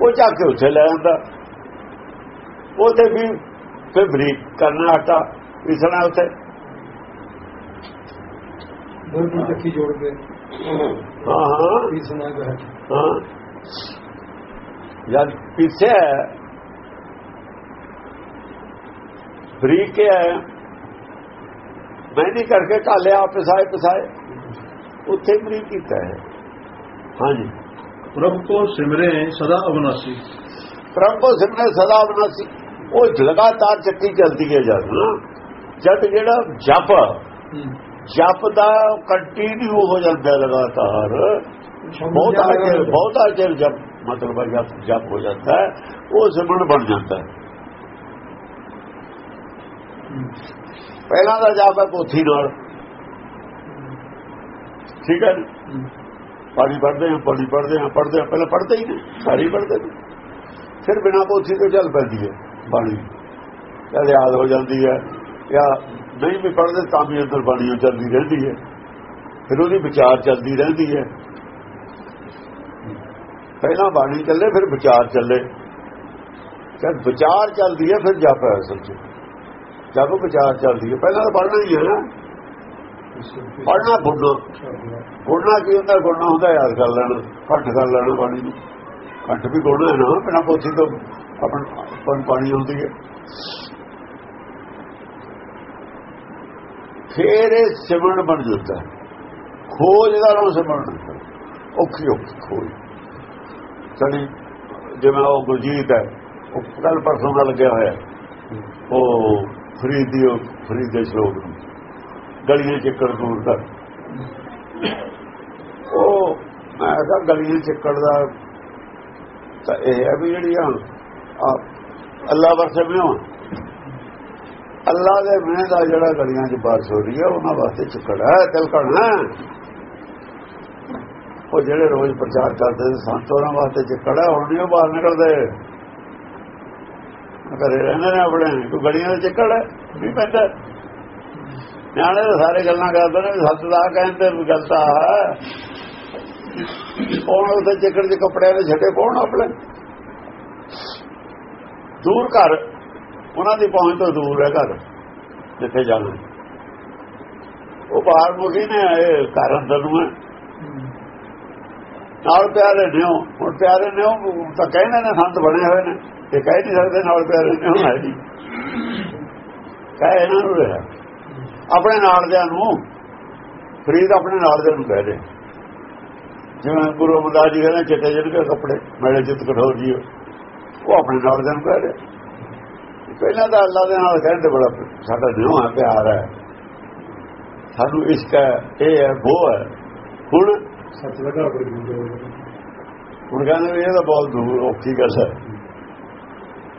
ਉਹ ਚੱਕ ਕੇ ਉੱਥੇ ਲੈ ਜਾਂਦਾ ਉਹ ਤੇ ਵੀ ਫਿਰ ਬਰੀਕ ਕਰਨਾ ਆਟਾ ਪੀਸਣਾ ਉੱਥੇ। ਬਿਲਕੁਲ ਚੱਕੀ ਜੋੜ ਕੇ? ਹਾਂ ਹਾਂ ਵੀ ਸੁਣਾ ਹੈ ਹਾਂ ਜਦ ਪੀਛੇ ਬਰੀਕ ਹੈ ਮੈਂ ਨਹੀਂ ਕਰਕੇ ਕਾਲਿਆ ਪਸਾਏ ਪਸਾਏ ਉੱਥੇ ਬਰੀਕ ਕੀਤਾ ਹੈ ਹਾਂਜੀ ਪ੍ਰਭ ਕੋ ਸਿਮਰੇ ਸਦਾ ਅਵਨਾਸੀ ਪ੍ਰਭੂ ਸਿਮਰੇ ਸਦਾ ਬਨਾਸੀ ਉਹ ਲਗਾਤਾਰ ਚੱਕੀ ਚੱਲਦੀ ਹੈ ਜਦ ਨਾ ਜਦ ਜਿਹੜਾ ਜਪ ਜਪ ਦਾ ਕੰਟੀਨਿਊ ਹੋ ਜਾਂਦਾ ਲਗਾਤਾਰ। ਬਹੁਤਾ ਚਿਰ ਬਹੁਤਾ ਚਿਰ ਜਪ, ਮਤਲਬ ਜਪ ਜਪ ਹੋ ਜਾਂਦਾ ਹੈ, ਉਹ ਸਿਮਰਨ ਬਣ ਜਾਂਦਾ ਹੈ। ਪਹਿਲਾਂ ਦਾ ਜਪ ਹੈ ਪੋਥੀ ਨਾਲ। ਠੀਕ ਹੈ ਪਾਣੀ ਪੜਦੇ ਹਾਂ, ਪਾਣੀ ਪੜਦੇ ਹਾਂ ਪੜਦੇ ਹਾਂ, ਪਹਿਲਾਂ ਪੜਦੇ ਹੀ ਨਹੀਂ ਸਾਰੀ ਪੜਦੇ ਨੇ। ਫਿਰ ਬਿਨਾ ਪੋਥੀ ਤੋਂ ਚੱਲ ਪੈਂਦੀ ਹੈ, ਬਾਣੀ। ਜਦ ਯਾਦ ਹੋ ਜਾਂਦੀ ਹੈ, ਜਾਂ ਨਹੀਂ ਵੀ ਪੜਦੇ ਤਾਂ ਵੀ ਅੰਦਰ ਬਾਣੀ ਚੱਲਦੀ ਰਹਿੰਦੀ ਹੈ। ਫਿਰ ਉਹਦੀ ਵਿਚਾਰ ਚੱਲਦੀ ਰਹਿੰਦੀ ਹੈ। ਪਹਿਲਾਂ ਬਾਣੀ ਚੱਲੇ, ਫਿਰ ਵਿਚਾਰ ਚੱਲੇ। ਜਦ ਵਿਚਾਰ ਚੱਲਦੀ ਹੈ, ਫਿਰ ਜਪ ਹੈ ਅਸਲ 'ਚ। ਜਦ ਵਿਚਾਰ ਚੱਲਦੀ ਹੈ। ਪਹਿਲਾਂ ਤਾਂ ਪੜਨਾ ਹੀ ਹੈ ਨਾ। ਪੜਨਾ ਬੁੱਢੋ ਗੁੜਨਾ ਕੀ ਹੁੰਦਾ? ਗੁੜਨਾ ਹੁੰਦਾ ਯਾਦ ਕਰ ਲੈਣਾ, ਘੱਟ ਕਰ ਲੈਣਾ ਬਾਣੀ ਨੂੰ। ਘੱਟ ਵੀ ਗੁੜਨਾ ਹੈ ਨਾ, ਬਿਨਾਂ ਪੋਥੀ ਤੋਂ ਆਪਣ ਪਾਣੀ ਆਉਂਦੀ ਹੈ। ਫੇਰ ਇਹ ਸਿਮਰਨ ਬਣ ਜਾਂਦਾ ਖੋਜ ਦਾ ਨਾਮ ਸਿਮਰਨ ਔਖੀ ਔਖੀ ਖੋਜ। ਸਣੀ ਜਿਵੇਂ ਉਹ ਗੁਰਜੀਤ ਹੈ, ਉਹ ਕੱਲ ਪਰਸੋਂ ਦਾ ਲੱਗਿਆ ਹੋਇਆ ਉਹ ਫਰੀਦੀ ਉਹ ਫਰੀਦ ਸ਼ਲੋਕ ਨੂੰ ਗਲੀਆਂ ਚੱਕਰ ਦੂਰ ਕਰ। ਉਹ ਮੈਂ ਕਿਹਾ ਗਲੀਆਂ ਚੱਕਰ ਦਾ ਤਾਂ ਇਹ ਹੈ ਵੀ ਜਿਹੜੀਆਂ ਆ ਅੱਲਾ ਵਰਸੇ ਮਿਓ ਅੱਲਾ ਦੇ ਮਿਹਰ ਦਾ ਜਿਹੜਾ ਗਲੀਆਂ 'ਚ ਬਾਰਿਸ਼ ਹੋ ਰਹੀ ਹੈ ਉਹਨਾਂ ਵਾਸਤੇ ਚਿੱਕੜ ਹੈ ਤਿਲਕਣ ਉਹ ਜਿਹੜੇ ਰੋਜ਼ ਪ੍ਰਚਾਰ ਕਰਦੇ ਨੇ, ਸੰਤ ਉਹਨਾਂ ਵਾਸਤੇ ਚਿੱਕੜ ਹੈ, ਹੁਣ ਨਹੀਂ ਉਹ ਬਾਹਰ ਨਿਕਲਦੇ। ਘਰੇ ਰਹਿੰਦੇ ਨੇ ਆਪਣੇ, ਕੋਈ ਗਲੀਆਂ ਦੇ ਚਿੱਕੜ ਹੈ ਵੀ ਪੈਂਦਾ। ਨਿਆਣੇ ਤਾਂ ਸਾਰੇ ਗੱਲਾਂ ਕਰਦੇ ਨੇ ਸੱਤ ਦਾ ਕਹਿੰਦੇ ਵੀ ਗਲਤਾ ਹੈ। ਕੌਣ ਉਹਦੇ ਚਿੱਕੜ ਦੇ ਕੱਪੜਿਆਂ ਦੇ ਛੱਡੇ, ਕੌਣ ਆਪਣੇ? ਦੂਰ ਘਰ। ਉਹਨਾਂ ਦੀ ਪਹੁੰਚ ਤੋਂ ਦੂਰ ਹੈ ਘਰ, ਜਿੱਥੇ ਜਾਣਾ ਉਹ ਬਾਹਰ ਮੁਖੀ ਨੇ ਆਏ ਘਰ ਅੰਦਰ ਨੂੰ ਹੈ। ਨਾਲ ਪਿਆਰੇ ਨਿਓ ਹੁਣ ਪਿਆਰੇ ਨੇ ਉਹ ਤਾਂ ਕਹਿੰਦੇ ਨੇ ਸੰਤ ਬਣੇ ਹੋਏ ਨੇ, ਇਹ ਕਹਿ ਨਹੀਂ ਸਕਦੇ ਨਾਲ ਪਿਆਰੇ ਨੇ ਨਿਓ ਹੈ ਜੀ ਕਹੇ ਇਹਨਾਂ ਨੂੰ ਰਿਹਾ। ਆਪਣੇ ਨਾਲ ਦਿਆਂ ਨੂੰ, ਫਰੀਦ ਆਪਣੇ ਨਾਲ ਦਿਆਂ ਨੂੰ ਕਹਿ ਦੇ। ਜਿਵੇਂ ਗੁਰੂ ਅਮਰਦਾਸ ਜੀ ਕਹਿੰਦੇ ਚਿੱਟੇ ਜਿਹੇ ਕੱਪੜੇ, ਮੈਲੇ ਚਿੱਤ ਕਠੋਰ ਜੀ ਉਹ ਆਪਣੇ ਨਾਲ ਦਿਆਂ ਨੂੰ ਕਹਿ ਦੇ। ਪਹਿਲਾਂ ਤਾਂ ਅੱਲਾ ਦੇ ਨਾਲ ਕਹਿੰਦੇ ਬੜਾ ਸਾਡਾ ਨਿਉ ਹੈ ਪਿਆਰ ਹੈ। ਸਾਨੂੰ ਇਸ਼ਕ ਹੈ ਇਹ ਹੈ ਉਹ ਹੈ। ਹੁਣ ਸੱਚ ਦੂਰ ਹੁਣ ਕਹਿੰਦੇ ਵੀ ਇਹ ਤਾਂ ਬਹੁਤ ਦੂਰ ਔਖੀ ਗੱਲ ਹੈ।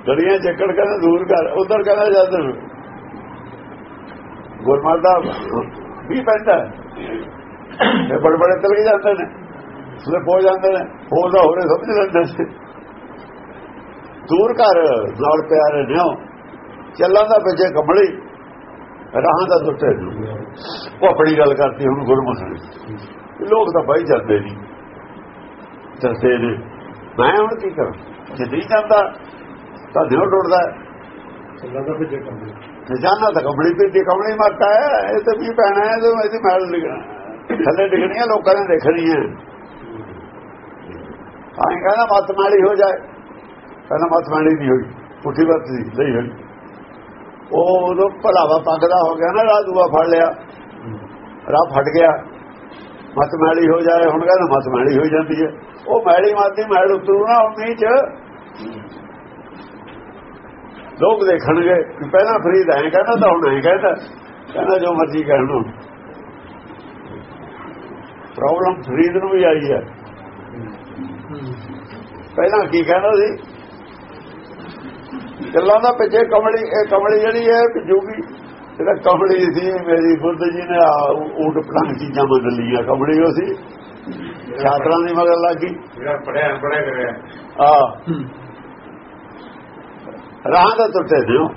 ਗੜੀਆਂ ਚੱਕੜ ਕਹਿੰਦੇ ਦੂਰ ਕਰ ਉਧਰ ਕਹਿੰਦਾ ਜਦ ਗੁਰਮਤਿ ਦਾ ਵੀ ਪੈਂਦਾ ਇਹ ਬੜੇ ਬੜੇ ਤਲਕ ਜਾਂਦੇ ਨੇ। ਸਲੇ ਪੋ ਜਾਂਦੇ ਨੇ। ਹੋਦਾ ਹੋਰੇ ਸਮਝ ਲੈਂਦੇ ਦੂਰ ਕਰ ਨਾਲ ਪਿਆਰੇ ਨਿਓ ਚੱਲਾਂ ਦਾ ਪਿੱਛੇ ਕੰਬਲੀ ਰਾਹਾਂ ਦਾ ਟੁੱਟੇ ਉਹ ਆਪਣੀ ਗੱਲ ਕਰਤੀ ਹੁਣ ਗੁਰਮੁਖ। ਨੇ ਲੋਕ ਤਾਂ ਬਾਈ ਜਾਂਦੇ ਨਹੀਂ। ਦੱਸਦੇ ਨੇ ਮੈਂ ਹੁਣ ਕੀ ਕਰਾਂ? ਜੇ ਨਹੀਂ ਜਾਂਦਾ ਤਾਂ ਦਿਓ ਟੁੱਟਦਾ ਚੱਲਾਂ ਦਾ ਕੰਮ ਤੇ ਜਾਨਾ ਤਾਂ ਕੰਬਲੀ ਤੇ ਕੰਬਲੀ ਮਰਤਾ ਹੈ ਇਹ ਤਾਂ ਵੀ ਪੈਣਾ ਹੈ ਤੇ ਇਹਦੀ ਮੈਲ ਲਿਖਣਾ ਥੱਲੇ ਡਿਗਣੀਆਂ ਲੋਕਾਂ ਨੇ ਦੇਖਣੀਆਂ। ਆਏ ਕਹਿੰਦਾ ਮਤ ਮਾੜੀ ਹੋ ਜਾਏ। ਕਹਿੰਦਾ ਮਤ ਮਾੜੀ ਨਹੀਂ ਹੋਈ। ਪੁੱਠੀ ਬਾਤ ਸੀ ਨਹੀਂ ਹੋਈ। ਉਹ ਉਦੋਂ ਭਲਾਵਾ ਪੱਕਦਾ ਹੋ ਗਿਆ ਨਾ ਰਾਹ ਦੂਆ ਫੜ ਲਿਆ। ਰਾਹ ਫਟ ਗਿਆ। ਮਤ ਮੈਲੀ ਹੋ ਜਾਏ ਹੁਣ ਕਹਿੰਦਾ ਮਤ ਮੈਲੀ ਹੋ ਜਾਂਦੀ ਹੈ। ਉਹ ਮੈਲੀ ਮਾਤੀ ਮੈਲ ਉਤਰੂ ਨਾ ਉਮੀ ਚ ਲੋਕ ਦੇਖਣਗੇ ਕਿ ਪਹਿਲਾਂ ਫਰੀਦ ਐਂ ਕਹਿੰਦਾ ਤਾਂ ਹੁਣ ਐਂ ਕਹਿੰਦਾ। ਕਹਿੰਦਾ ਜੋ ਮਰਜ਼ੀ ਕਹਿਣ ਨੂੰ ਪ੍ਰੋਬਲਮ ਫਰੀਦ ਨੂੰ ਵੀ ਆਈ ਹੈ। ਪਹਿਲਾਂ ਕੀ ਕਹਿੰਦਾ ਸੀ? ਗੱਲਾਂ ਦਾ ਪਿੱਛੇ ਕਮਲੀ ਇਹ ਕਮਲੀ ਜਿਹੜੀ ਹੈ ਭਿੱਜੂਗੀ ਜਿਹੜਾ ਕਮਲੀ ਸੀ ਮੇਰੀ ਬੁੱਧ ਜੀ ਨੇ ਊਟ ਪਟਾਂ ਚੀਜ਼ਾਂ ਮੰਨ ਲਈਆਂ ਕਮਲੀ ਉਹ ਸੀ। ਛਾਤਰਾਂ ਦੀ ਮਗਰ ਲੱਗੀ। ਜਿਹੜਾ ਪੜਿਆ ਪੜਿਆ ਕਰਿਆ। ਆ ਰਾਹ ਦਾ ਟੁੱਟੇ ਦਿਓ।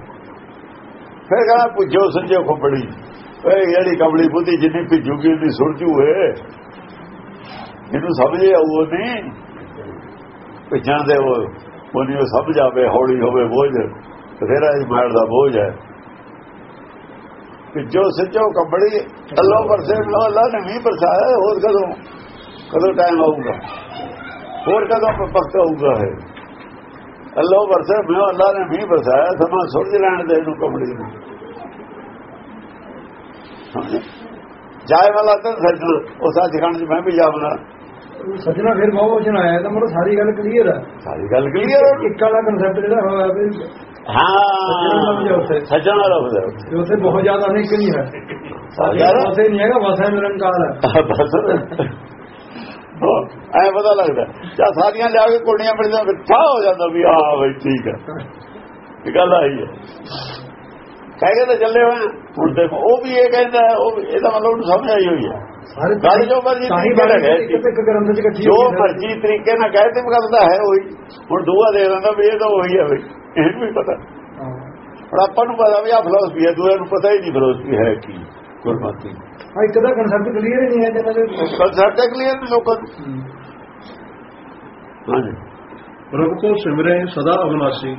ਫਿਰ ਕਹਿੰਦਾ ਪੁੱਜੋ ਸੰਜੋ ਖੋਪੜੀ ਓਏ ਜਿਹੜੀ ਕਮਲੀ ਬੁੱਧੀ ਜਿੰਨੀ ਭਿੱਜੂਗੀ ਉਹਦੀ ਸੁਰਜੂ ਏ ਇਹਨੂੰ ਸਮਝੇ ਆਉ ਨਹੀਂ। ਭਿੱਜਾਂ ਦੇ ਉਹ। ਉਹਨੀ ਉਹ ਸਮਝ ਆਵੇ, ਹੌਲੀ ਹੋਵੇ, ਬੋਝ। ਬਥੇਰਾ ਇਸ ਮਾਰ ਦਾ ਬੋਝ ਹੈ। ਜੋ ਸੰਜੋ ਕਮੜੀ ਅੱਲੋ ਵਰਸੇ ਨੂੰ ਅੱਲਾ ਨੇ ਵੀ ਬਰਸਾਇਆ ਹੋਰ ਕਦੋਂ? ਕਦੋਂ ਟਾਈਮ ਆਊਗਾ? ਹੋਰ ਕਦੋਂ ਪੱਕਾ ਹੋਊਗਾ ਹੈ ਅੱਲਾ ਵਰਸੇ ਮੈਂ ਅੱਲਾ ਨੇ ਵੀ ਬਰਸਾਇਆ ਸਮਾਂ ਸੁਰਜ ਲੈਣ ਦੇ ਨੂੰ। ਕਮੜੀ ਨੂੰ ਜਾਏ ਵਾਲਾ ਤਾਂ ਸੱਜਣ ਉਹ ਸੱਚਖੰਡ ਚ ਮੈਂ ਵੀ ਜਾਵਣਾ। ਸੱਜਣਾ ਫਿਰ ਬਹੁਤ ਵਚਨ ਆਇਆ ਤਾਂ ਮਤਲਬ ਸਾਰੀ ਗੱਲ ਕਲੀਅਰ ਹੈ ਸਾਰੀ ਗੱਲ ਕਲੀਅਰ ਹੈ ਇੱਕ ਵਾਲਾ ਕਨਸੈਪਟ ਜਿਹੜਾ ਹੋਇਆ ਵੀ ਹਾਂ। ਸੱਜਣ ਵਾਲਾ ਹੋ ਉੱਥੇ। ਬਹੁਤ ਜ਼ਿਆਦਾ ਨਹੀਂ ਕਿ ਨਹੀਂ ਹੈ। ਉੱਥੇ ਨਹੀਂ ਹੈਗਾ ਵਸਾ ਨਿਰੰਕਾਰ ਹੈ ਬਸ। ਐ ਪਤਾ ਲੱਗਦਾ। ਜਾਂ ਸਾਰੀਆਂ ਲਿਆ ਕੇ ਕੁੜੀਆਂ ਮਿਲਦੀਆਂ ਫਿਰ ਠਾ ਹੋ ਜਾਂਦਾ ਵੀ ਆ ਬਈ ਠੀਕ ਹੈ ਇਹ ਗੱਲ ਆਈ ਹੈ ਕਹਿ ਕੇ ਤਾਂ ਚੱਲੇ ਹੋਏ ਆ। ਹੁਣ ਦੇਖੋ ਉਹ ਵੀ ਇਹ ਕਹਿੰਦਾ ਹੈ, ਉਹ ਇਹਦਾ ਮਤਲਬ ਉਹਨੂੰ ਸਮਝ ਆਈ ਹੋਈ ਹੈ ਸਾਰੇ ਗੱਲ ਜੋ ਮਰਜ਼ੀ ਤਰੀਕੇ ਜੋ। ਮਰਜ਼ੀ ਤਰੀਕੇ ਨਾਲ ਕਹਿ ਤੇ ਤਾਂ ਹੈ ਉਹੀ। ਹੁਣ ਦੂਆ ਦੇ ਦਿੰਦਾ ਵੀ ਇਹ ਤਾਂ ਉਹੀ ਹੈ ਬਈ। ਇਹਨੂੰ ਵੀ ਪਤਾ। ਹੁਣ ਆਪਾਂ ਨੂੰ ਪਤਾ ਵੀ ਆ ਫਿਲਾਸਫੀ ਹੈ ਦੂਏ ਨੂੰ ਪਤਾ ਹੀ ਨਹੀਂ ਫਿਲਾਸਫੀ ਹੈ ਕੀ ਗੁਰਮਤਿ। ਹਾਂ ਇੱਕ ਦਾ ਕਨਸੈਪਟ ਕਲੀਅਰ ਹੀ ਨਹੀਂ ਹੈ ਜਿਹਨਾਂ ਕਨਸੈਪਟ ਕਲੀਅਰ ਨਹੀਂ ਲੋਕਾਂ ਨੂੰ। ਹਾਂਜੀ। ਪ੍ਰਭੂ ਕੋ ਸਿਮਰੇ ਸਦਾ ਅਬਨਾਸੀ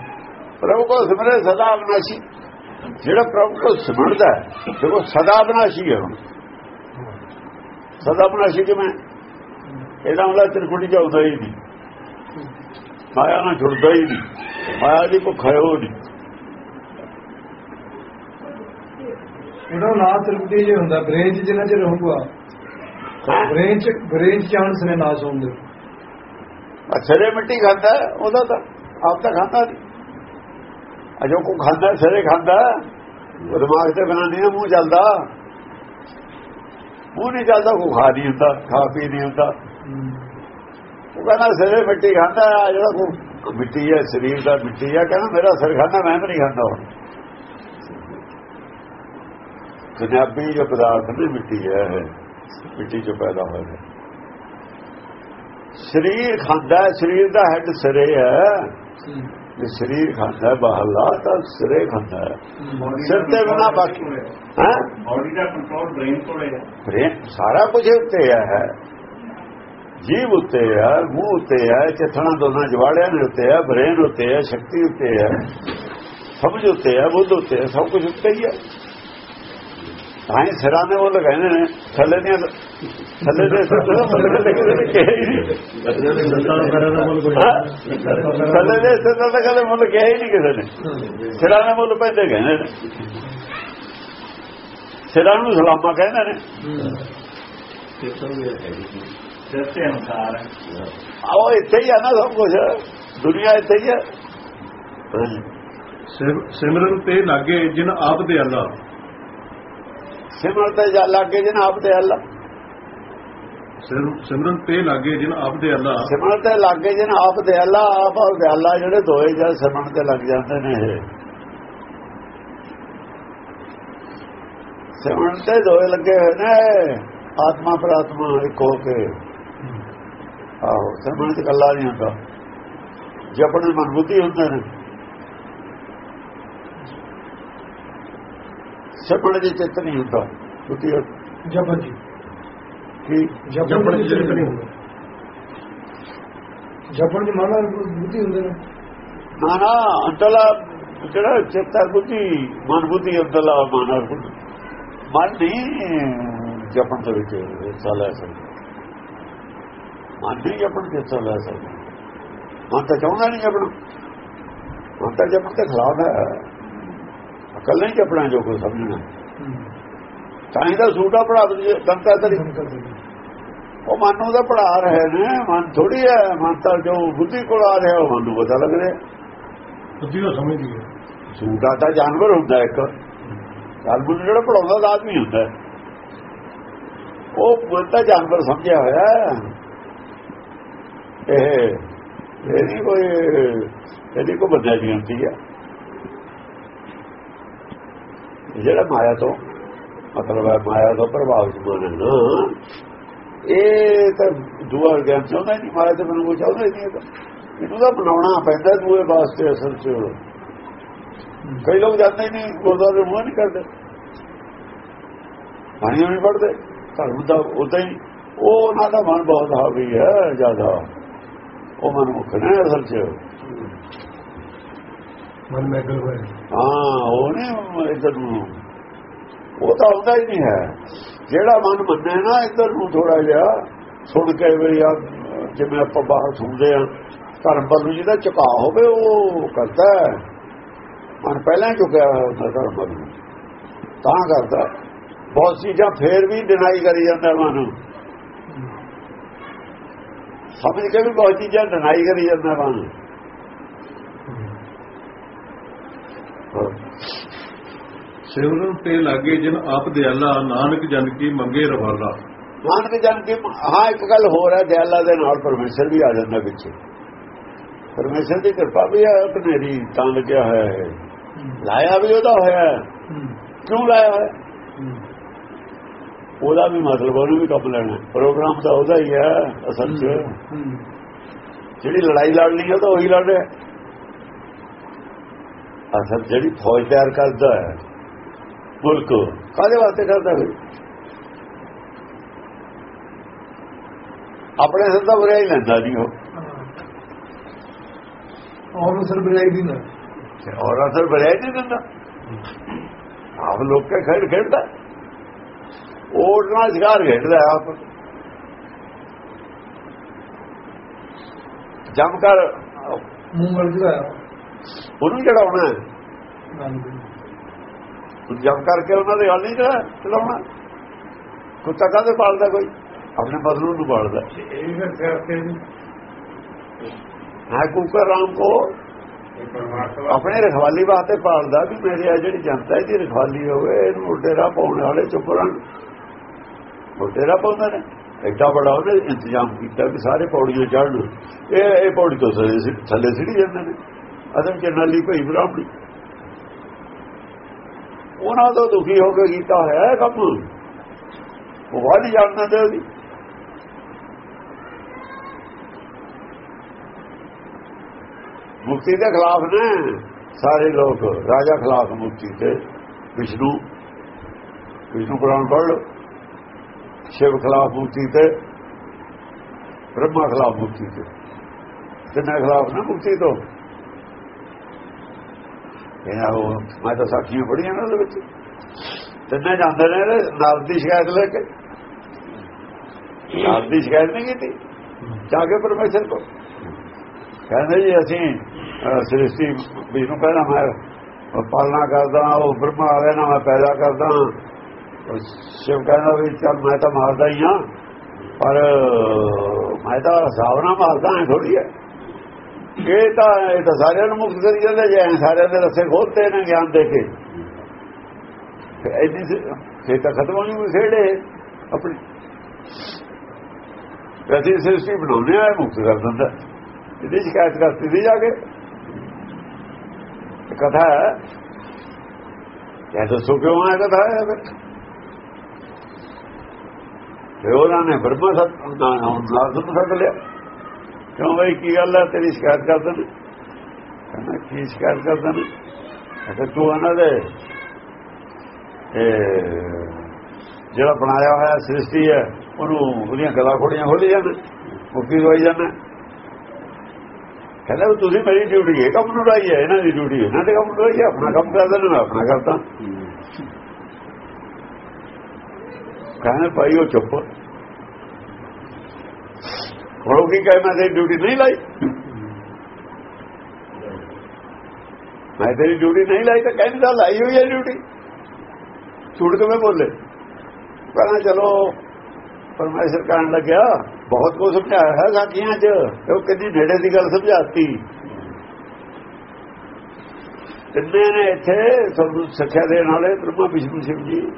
ਪ੍ਰਭੂ ਕੋ ਸਿਮਰੇ ਸਦਾ ਅਬਨਾਸ਼ੀ ਜਿਹੜਾ ਪ੍ਰਭੂ ਕੋ ਸਿਮਰਦਾ ਹੈ ਦੇਖੋ ਸਦਾ ਅਬਨਾਸ਼ੀ ਹੈ ਹੁਣ। ਸਦਾ ਅਬਨਾਸ਼ੀ ਕਿਵੇਂ? ਇਹਦਾ ਮਤਲਬ ਤ੍ਰਿਕੁਟੀ ਚ ਆਉਂਦਾ ਹੀ ਨਹੀਂ। ਮਾਇਆ ਨਾਲ ਜੁੜਦਾ ਹੀ ਨਹੀਂ। ਮਾਇਆ ਦੀ ਭੁੱਖ ਹੈ ਉਹ ਨਹੀਂ। ਉਹਦਾ ਨਾਂ ਤ੍ਰਿਪਤੀ ਜੇ ਹੁੰਦਾ ਬ੍ਰੇਨ ਚ ਜਿੰਨਾ ਚਿਰ ਰਹੂਗਾ ਹੈਂ? ਬ੍ਰੇਨ ਚ ਬ੍ਰੇਨ ਚ ਚਾਂਸ ਨੇ ਨਾਸ ਹੁੰਦੇ ਅਛਰੇ ਮਿੱਟੀ ਖਾਂਦਾ ਉਹਦਾ ਤਾਂ ਆਪ ਤਾਂ ਖਾਂਦਾ ਨਹੀਂ। ਅਜੋ ਕੋ ਖਾਂਦਾ ਸਿਰੇ ਖਾਂਦਾ ਦਿਮਾਗ ਤੇ ਬਿਨਾਂ ਨਹੀਂ ਮੂੰਹ ਚੱਲਦਾ। ਮੂੰਹ ਨਹੀਂ ਚੱਲਦਾ ਕੋ ਖਾ ਨਹੀਂ ਹੁੰਦਾ ਖਾ ਪੀ ਨਹੀਂ ਹੁੰਦਾ। ਉਹ ਕਹਿੰਦਾ ਸਿਰੇ ਮਿੱਟੀ ਖਾਂਦਾ ਹੈ, ਜਿਹੜਾ ਕੋ ਮਿੱਟੀ ਹੈ ਸਰੀਰ ਦਾ ਮਿੱਟੀ ਹੈ ਕਹਿੰਦਾ ਮੇਰਾ ਸਿਰ ਖਾਂਦਾ ਮੈਂ ਤਾਂ ਨਹੀਂ ਖਾਂਦਾ ਹੁਣ। ਪੰਜਾਬੀ ਜੋ ਪਦਾਰਥ ਨੇ ਮਿੱਟੀ ਹੈ ਮਿੱਟੀ ਚੋਂ ਪੈਦਾ ਹੋਇਆ ਸਰੀਰ ਖਾਂਦਾ ਸਰੀਰ ਦਾ ਹੈਡ ਸਿਰੇ ਹੈ। ਜੇ ਸਰੀਰ ਖਾਂਦਾ ਹੈ ਬਾਹਰਲਾ ਤਾਂ ਸਿਰੇ ਖਾਂਦਾ ਹੈ। ਸਿਰ ਤੇ ਬਿਨਾ ਬਾਕੀ ਹੈ। ਬਾਡੀ ਦਾ ਕੰਟਰੋਲ ਬ੍ਰੇਨ ਕੋਲੇ ਹੈ। ਬ੍ਰੇਨ ਸਾਰਾ ਕੁਝ ਉੱਤੇ ਹੈ। ਜੀਵ ਉੱਤੇ ਹੈ ਮੂੰਹ ਉੱਤੇ ਹੈ ਚਥਣਾ ਦੋਨਾਂ ਜਵਾੜਿਆਂ ਦੇ ਉੱਤੇ ਹੈ ਬ੍ਰੇਨ ਉੱਤੇ ਹੈ ਸ਼ਕਤੀ ਉੱਤੇ ਹੈ। ਸਮਝ ਉੱਤੇ ਹੈ ਬੁੱਧ ਉੱਤੇ ਹੈ ਸਭ ਕੁਝ ਉੱਤੇ ਹੀ ਹੈ। ਤਾਂ ਸਿਰਾਂ ਦੇ ਉਹ ਲਗਾਉਂਦੇ ਨੇ ਥੱਲੇ ਦੀਆਂ ਥੱਲੇ ਦੇ ਦੇ ਹਾਂ? ਥੱਲੇ ਦੇ ਸਿਰਾਂ ਦਾ ਕਦੇ ਮੁੱਲ ਕਿਹਾ ਹੀ ਨਹੀਂ ਕਿਸੇ ਨੇ। ਸਿਰਾਂ ਦੇ ਮੁੱਲ ਪੈਂਦੇ ਕਹਿੰਦੇ ਨੇ। ਸਿਰਾਂ ਨੂੰ ਸਲਾਮਾ ਕਹਿੰਦੇ ਨੇ। ਸਿਰ ਤੇ ਅਨੁਸਾਰ ਹੈ ਆਓ ਇੱਥੇ ਹੀ ਆ ਨਾ ਸਭ ਕੁਝ ਦੁਨੀਆ ਇੱਥੇ ਹੀ ਹੈ ਸਿਮਰਨ ਤੇ ਲਾਗੇ ਜਿਨ ਆਪ ਦੇ ਅੱਲਾ। ਸਿਮਰਨ ਤੇ ਜਾ ਲੱਗੇ ਜਨ ਆਪ ਤੇ ਅੱਲਾ। ਸਿਮਰਨ ਤੇ ਲਾਗੇ ਜਿਨ ਆਪ ਦੇ ਅੱਲਾ। ਸਿਮਰਨ ਤੇ ਲੱਗੇ ਜਨ ਆਪ ਤੇ ਅੱਲਾ ਆਪ ਔਰ ਤੇ ਅੱਲਾ ਜਿਹੜੇ ਦੋਏ ਜਦ ਸਿਮਰਨ ਤੇ ਲੱਗ ਜਾਂਦੇ ਨੇ ਇਹ। ਸਿਮਰਨ ਤੇ ਦੋਏ ਲੱਗੇ ਹੋਏ ਨੇ ਆਤਮਾ ਪ੍ਰਾਤਮਾ ਇੱਕ ਹੋ ਕੇ। ਆਹੋ ਸਿਮਰਨ ਤੇ ਕੱਲਾ ਨਹੀਂ ਹੁੰਦਾ। ਜੇ ਆਪਣੇ ਮਨ ਬੁੱਧੀ ਹੁੰਦੇ ਨੇ। ਸਿਮਰਨ ਦੀ ਚਿੱਤ ਨਹੀਂ ਹੁੰਦਾ। ਬੁੱਧੀ ਜਪਨ ਜੀ। ਕੀ ਜਪਨ ਦੀ ਚਿੰਤਾ ਨਹੀਂ ਹੁੰਦਾ। ਜਪਨ ਦੀ ਮਾਨਾ ਬੁੱਧੀ ਹੁੰਦੇ ਨੇ ਨਾ ਨਾ ਅੰਤਲਾ ਜਿਹੜਾ ਚੇਤਾ ਬੁੱਧੀ ਮਨ ਬੁੱਧੀ ਅੰਤਲਾ ਮਨ ਮਨ ਨਹੀਂ ਜਪਣ ਦੇ ਵਿੱਚ ਹਿੱਸਾ ਲੈ ਸਕਦਾ। ਮਨ ਨਹੀਂ ਜਪਣ ਦੇ ਹਿੱਸਾ ਲੈ ਸਕਦਾ। ਮਨ ਤਾਂ ਚਾਹੁੰਦਾ ਨਹੀਂ ਜਪਣ। ਮਨ ਤਾਂ ਜਪਣ ਦੇ ਖਿਲਾਫ ਹੈ। ਅਕਲ ਨਹੀਂ ਜਪਣਾ ਜੋ ਕੋਈ ਸਮਝਣਾ। ਤਾਂ ਤਾਂ ਸੂਟਾ ਪੜਾ ਦੰਤਾ ਤਰੀ ਉਹ ਮਨ ਨੂੰ ਤਾਂ ਪੜਾ ਰਹੇ ਨੇ ਮਨ ਥੋੜੀ ਹੈ ਮਨ ਤਾਂ ਜੋ ਬੁੱਧੀ ਕੋਲ ਆ ਰਿਹਾ ਉਹ ਮਨ ਨੂੰ ਪਤਾ ਲੱਗ ਰਿਹਾ। ਬੁੱਧੀ ਉਹ ਸਮਝਦੀ ਹੈ। ਝੂਠਾ ਤਾਂ ਜਾਨਵਰ ਹੁੰਦਾ ਇੱਕ। ਜਾਨਵਰ ਜਿਹੜਾ ਪੜਾਉਂਦਾ ਤਾਂ ਆਦਮੀ ਹੁੰਦਾ। ਉਹ ਮਨ ਤਾਂ ਜਾਨਵਰ ਸਮਝਿਆ ਹੋਇਆ ਹੈ। ਇਹ ਇਹ ਨਹੀਂ ਕੋਈ ਇਹਦੀ ਕੋਈ ਬੰਦਾ ਨਹੀਂ ਹੁੰਦੀ ਹੈ। ਜਿਹੜਾ ਮਾਇਆ ਤੋਂ ਮਤਲਬ ਹੈ ਮਾਇਆ ਤੋਂ ਪ੍ਰਭਾਵਿਤ ਮਨ ਹੈ ਨਾ। ਇਹ ਤਾਂ ਦੁਆ ਗਿਆਨ ਚਾਹੁੰਦਾ ਨਹੀਂ ਮਾਇਆ ਤੇ ਮੈਨੂੰ ਕੋਈ ਚਾਹੁੰਦਾ ਨਹੀਂ ਹੈਗਾ। ਇਹਨੂੰ ਤਾਂ ਬਣਾਉਣਾ ਪੈਂਦਾ ਦੂਏ ਵਾਸਤੇ ਅਸਲ 'ਚ। ਕਈ ਲੋਕ ਜਾਂਦੇ ਨਹੀਂ ਗੁਰਦੁਆਰੇ ਮੂੰਹ ਨਹੀਂ ਕਰਦੇ। ਪਾਣੀ ਨਹੀਂ ਪੜਦੇ ਧਰਮ ਦਾ ਉਦਾਂ ਹੀ। ਉਹ ਉਹਨਾਂ ਦਾ ਮਨ ਬਹੁਤ ਹਾਵੀ ਹੈ ਜ਼ਿਆਦਾ। ਉਹ ਮਨ ਮੁਖ ਨੇ ਅਸਲ 'ਚ। ਮਨ ਮੈਂ ਗਲ ਹੋਇਆ। ਹਾਂ ਉਹ ਨਹੀਂ ਇਧਰ ਨੂੰ। ਉਹ ਤਾਂ ਆਉਂਦਾ ਹੀ ਨਹੀਂ ਹੈ। ਜਿਹੜਾ ਮਨ ਮੰਨੇ ਨਾ, ਇੱਧਰ ਨੂੰ ਥੋੜਾ ਜਿਹਾ ਸੁਣ ਕੇ ਵੀ ਆ, ਜਿਵੇਂ ਆਪਾਂ ਬਾਹਰ ਸੁਣਦੇ ਆ ਧਰਮ ਪਰ ਨੂੰ ਜਿਹਦਾ ਝੁਕਾ ਹੋਵੇ, ਉਹ ਕਰਦਾ ਹੈ। ਮਨ ਪਹਿਲਾਂ ਝੁਕਿਆ ਹੁੰਦਾ ਧਰਮ ਵੱਲ ਨੂੰ। ਤਾਂ ਕਰਦਾ। ਬਹੁਤ ਚੀਜ਼ਾਂ ਫੇਰ ਵੀ ਡਿਨਾਈ ਕਰੀ ਜਾਂਦਾ ਮਨ। ਸਮਝ ਕੇ ਵੀ ਬਹੁਤ ਚੀਜ਼ਾਂ ਡਿਨਾਈ ਕਰੀ ਜਾਂਦਾ ਮਨ। ਸਿਮਰਨ ਤੇ ਲਾਗੇ ਜਿਨ ਆਪ ਦਿਆਲਾ, ਨਾਨਕ ਜਨ ਕੀ ਮੰਗੇ ਰਵਾਲਾ। ਨਾਨਕ ਜਨ ਕੇ ਹਾਂ, ਇੱਕ ਗੱਲ ਹੋਰ ਹੈ, ਦਿਆਲਾ ਦੇ ਨਾਲ ਪਰਮੇਸ਼ਰ ਵੀ ਆ ਜਾਂਦਾ ਵਿੱਚ ਪਰਮੇਸ਼ਰ ਦੀ ਕਿਰਪਾ ਵੀ ਹੈ ਕਨੇਰੀ ਤਾਂ ਲੱਗਿਆ ਹੋਇਆ ਹੈ। ਲਾਇਆ ਵੀ ਉਹਦਾ ਹੋਇਆ ਕਿਉਂ ਲਾਇਆ ਹੋਇਆ ਉਹਦਾ ਵੀ ਮਤਲਬ ਉਹਨੂੰ ਵੀ ਕੱਪ ਲੈਣਾ ਪ੍ਰੋਗਰਾਮ ਤਾਂ ਉਹਦਾ ਹੀ ਹੈ, ਅਸਲ 'ਚ। ਜਿਹੜੀ ਲੜਾਈ ਲੜਨੀ ਹੈ ਤਾਂ ਉਹੀ ਲੜ ਰਿਹਾ ਅਸਲ ਜਿਹੜੀ ਫੌਜ ਤਿਆਰ ਕਰਦਾ ਹੈ ਮੁਲਕ। ਕਾਹਦੇ ਵਾਸਤੇ ਕਰਦਾ ਹੈ ਆਪਣੇ ਸਿਰ ਦਾ ਬੁਰਾਈ ਲੈਂਦਾ ਨਹੀਂ ਉਹ। ਔਰ ਸਰ ਬਜਾਈ ਦੀ ਨਾ। ਔਰ ਅਸਰ ਬੁਰਾਈ ਨਹੀਂ ਦਿੰਦਾ। ਆਪ ਲੋਕ ਕੇ ਖੇਡ ਖੇਡਦਾ। ਓਟ ਨਾਲ ਸ਼ਿਕਾਰ ਖੇਡਦਾ ਆਪ। ਜਮ ਕਰ। ਮੂੰਹ ਮਰ ਉਹਨੂੰ ਚੜਾਉਣਾ ਹੈ। ਜਪ ਕਰਕੇ ਉਹਨਾਂ ਦੇ ਗੱਲ ਨਹੀਂ ਚਲਾ ਚਲਾਉਣਾ। ਕੁੱਤਾ ਕਾਹਦੇ ਪਾਲਦਾ ਕੋਈ ਆਪਣੇ ਮਜ਼ਲੂਮ ਨੂੰ ਪਾਲਦਾ। ਇਹ ਵੀ ਫਿਰ ਕਰਕੇ ਹੈ ਕੁਕਰ ਰਾਮ ਕੋ। ਆਪਣੇ ਰਖਵਾਲੀ ਵਾਸਤੇ ਪਾਲਦਾ ਵੀ ਮੇਰੇ ਆ ਜਿਹੜੀ ਜਨਤਾ ਇਹਦੀ ਰਖਵਾਲੀ ਹੋਵੇ ਇਹਨੂੰ ਡੇਰਾ ਪਾਉਣ ਵਾਲੇ ਚੁੱਪ ਰਹਿਣ। ਉਹ ਡੇਰਾ ਪਾਉਂਦੇ ਨੇ। ਐਡਾ ਬੜਾ ਉਹਨੇ ਇੰਤਜ਼ਾਮ ਕੀਤਾ ਵੀ ਸਾਰੇ ਪੌੜੀਆਂ ਚੜ੍ਹਨ ਇਹ ਇਹ ਪੌੜੀ ਤੋਂ ਥੱਲੇ ਸਿ- ਥੱਲੇ ਸਿੱਟੀ ਜਾਂਦੇ ਨੇ। ਅਦਮ ਚੰਨਾਲੀ ਭਈ ਬ੍ਰਾਹਮਣੀ ਉਹਨਾਂ ਤੋਂ ਦੁਖੀ ਹੋ ਕੇ ਕੀਤਾ ਹੋਇਆ ਕੰਮ। ਉਹ ਵਾਲੀ ਜਾਣਦਾ ਤੇ ਉਹਦੀ। ਮੁਕਤੀ ਦੇ ਖਿਲਾਫ ਨੇ ਸਾਰੇ ਲੋਕ, ਰਾਜਾ ਖਿਲਾਫ ਮੁਕਤੀ ਤੇ ਵਿਸ਼ਨੂੰ ਵਿਸ਼ਨੂੰ ਪੁਰਾਣ ਪੜ੍ਹ ਲਓ। ਸ਼ਿਵ ਖਿਲਾਫ ਮੁਕਤੀ ਤੇ, ਬ੍ਰਹਮਾ ਖਿਲਾਫ ਮੁਕਤੀ ਤੇ। ਤਿੰਨਾਂ ਖਿਲਾਫ ਨਾ ਮੁਕਤੀ ਤੋਂ? ਇਹਨਾਂ ਉਹ ਮੈਂ ਤਾਂ ਸਾਖੀਆਂ ਪੜੀਆਂ ਨਾ ਉਹਦੇ ਵਿੱਚ। ਤਿੰਨੇ ਜਾਂਦੇ ਨੇ ਨਾਲ ਦੀ ਸ਼ਿਕਾਇਤ ਲੈ ਕੇ। ਨਾਲ ਦੀ ਸ਼ਿਕਾਇਤ ਨਹੀਂ ਕੀਤੀ। ਜਾ ਕੇ ਪਰਮੇਸ਼ਰ ਕੋ ਕਹਿੰਦੇ ਜੀ, ਅਸੀਂ ਸ੍ਰਿਸ਼ਟੀ ਵੀ ਨੂੰ ਪਹਿਲਾਂ ਮੈਂ ਪਾਲਣਾ ਕਰਦਾ, ਉਹ ਬ੍ਰਹਮਾ ਆ ਗਿਆ ਨਾ ਮੈਂ ਪੈਦਾ ਕਰਦਾ। ਸ਼ਿਵ ਕਹਿੰਦਾ ਵੀ ਚੱਲ ਮੈਂ ਤਾਂ ਮਾਰਦਾ ਹੀ ਹਾਂ। ਪਰ, ਮੈਂ ਤਾਂ ਹਿਸਾਬ ਨਾਲ ਮਾਰਦਾ ਹਾਂ ਥੋੜੀ ਹੈ ਇਹ ਤਾਂ ਇਹ ਤਾਂ ਸਾਰਿਆਂ ਨੂੰ ਮੁਕਤ ਕਰੀ ਜਾਂਦੇ ਜੇ ਐਂ ਸਾਰਿਆਂ ਦੇ ਰਸੇ ਖੋਲਤੇ ਨੇ ਗਿਆਨ ਦੇ ਕੇ। ਐਡੀ ਸੇ ਤਾਂ ਖਤਮ ਹੋਣੀ ਵੀ ਖੇੜੇ ਆਪਣੀ। ਵੈਸੇ ਸ੍ਰਿਸ਼ਟੀ ਬਣਾਉਂਦੇ ਆ, ਇਹ ਮੁਕਤ ਕਰ ਦਿੰਦਾ। ਇਹਦੀ ਸ਼ਿਕਾਇਤ ਕਰਤੀ ਸੀ ਜਾ ਕੇ। ਕਥਾ ਹੈ। ਇਹ ਦੱਸੋ ਕਿਉਂ ਆਇਆ ਕਥਾ ਹੈ ਫਿਰ? ਤੇ ਉਹਨਾਂ ਨੇ ਬ੍ਰਹਮਾ ਸਤ ਨਾਮ ਸਕ ਲਿਆ। ਕਿਉਂ ਬਈ ਕੀ ਗੱਲ ਹੈ ਤੇਰੀ ਸ਼ਿਕਾਇਤ ਕਰਦੇ ਨੇ? ਕਹਿੰਦਾ ਕੀ ਸ਼ਿਕਾਇਤ ਕਰਦੇ ਨੇ? ਅਗਰ ਤੂੰ ਉਹਨਾਂ ਦੇ ਜਿਹੜਾ ਬਣਾਇਆ ਹੋਇਆ ਸ੍ਰਿਸ਼ਟੀ ਹੈ ਉਹਨੂੰ ਉਹਦੀਆਂ ਗਲਾ ਖੋੜੀਆਂ ਖੋਲੀ ਜਾਂਦੇ ਮੁਕਤੀ ਦਵਾਈ ਜਾਂਦੇ। ਕਹਿੰਦਾ ਵੀ ਤੁਸੀਂ ਮੇਰੀ ਡਿਊਟੀ ਹੈ ਕੰਮ ਨੂੰ ਲਾਈ ਹੈ ਇਹਨਾਂ ਦੀ ਡਿਊਟੀ ਇਹਨਾਂ ਦੇ ਕੰਮ ਨੂੰ ਲਾਈ ਹੈ ਆਪਣਾ ਕੰਮ ਕਰਦੇ ਨੇ ਆਪਣਾ ਕਰਦਾ। ਕਹਿੰਦੇ ਭਾਈ ਉਹ ਚੁੱਪ। ਹੋਰ ਕੀ ਕਹੇ ਮੈਂ ਤੇਰੀ ਡਿਊਟੀ ਨਹੀਂ ਲਾਈ? ਮੈਂ ਤੇਰੀ ਡਿਊਟੀ ਨਹੀਂ ਲਾਈ ਤਾਂ ਕਹਿੰਦੇ ਤਾਂ ਲਾਈ ਹੋਈ ਹੈ ਡਿਊਟੀ ਛੁੱਟ ਕੇ ਮੈਂ ਬੋਲੇ? ਕਹਿੰਦਾ ਚਲੋ ਪਰਮੇਸ਼ਰ ਕਹਿਣ ਲੱਗਿਆ। ਬਹੁਤ ਕੁਝ ਸਮਝਾਇਆ ਹੈ ਸਾਖੀਆਂ 'ਚ। ਉਹ ਕਿੰਨੀ ਨੇੜੇ ਦੀ ਗੱਲ ਸਮਝਾਤੀ। ਤਿੰਨੇ ਨੇ ਇੱਥੇ ਸਾਨੂੰ ਸਿੱਖਿਆ ਦੇਣ ਵਾਲੇ ਬ੍ਰਹਮਾ ਵਿਸ਼ਨੂੰ ਸਿੰਘ ਜੀ।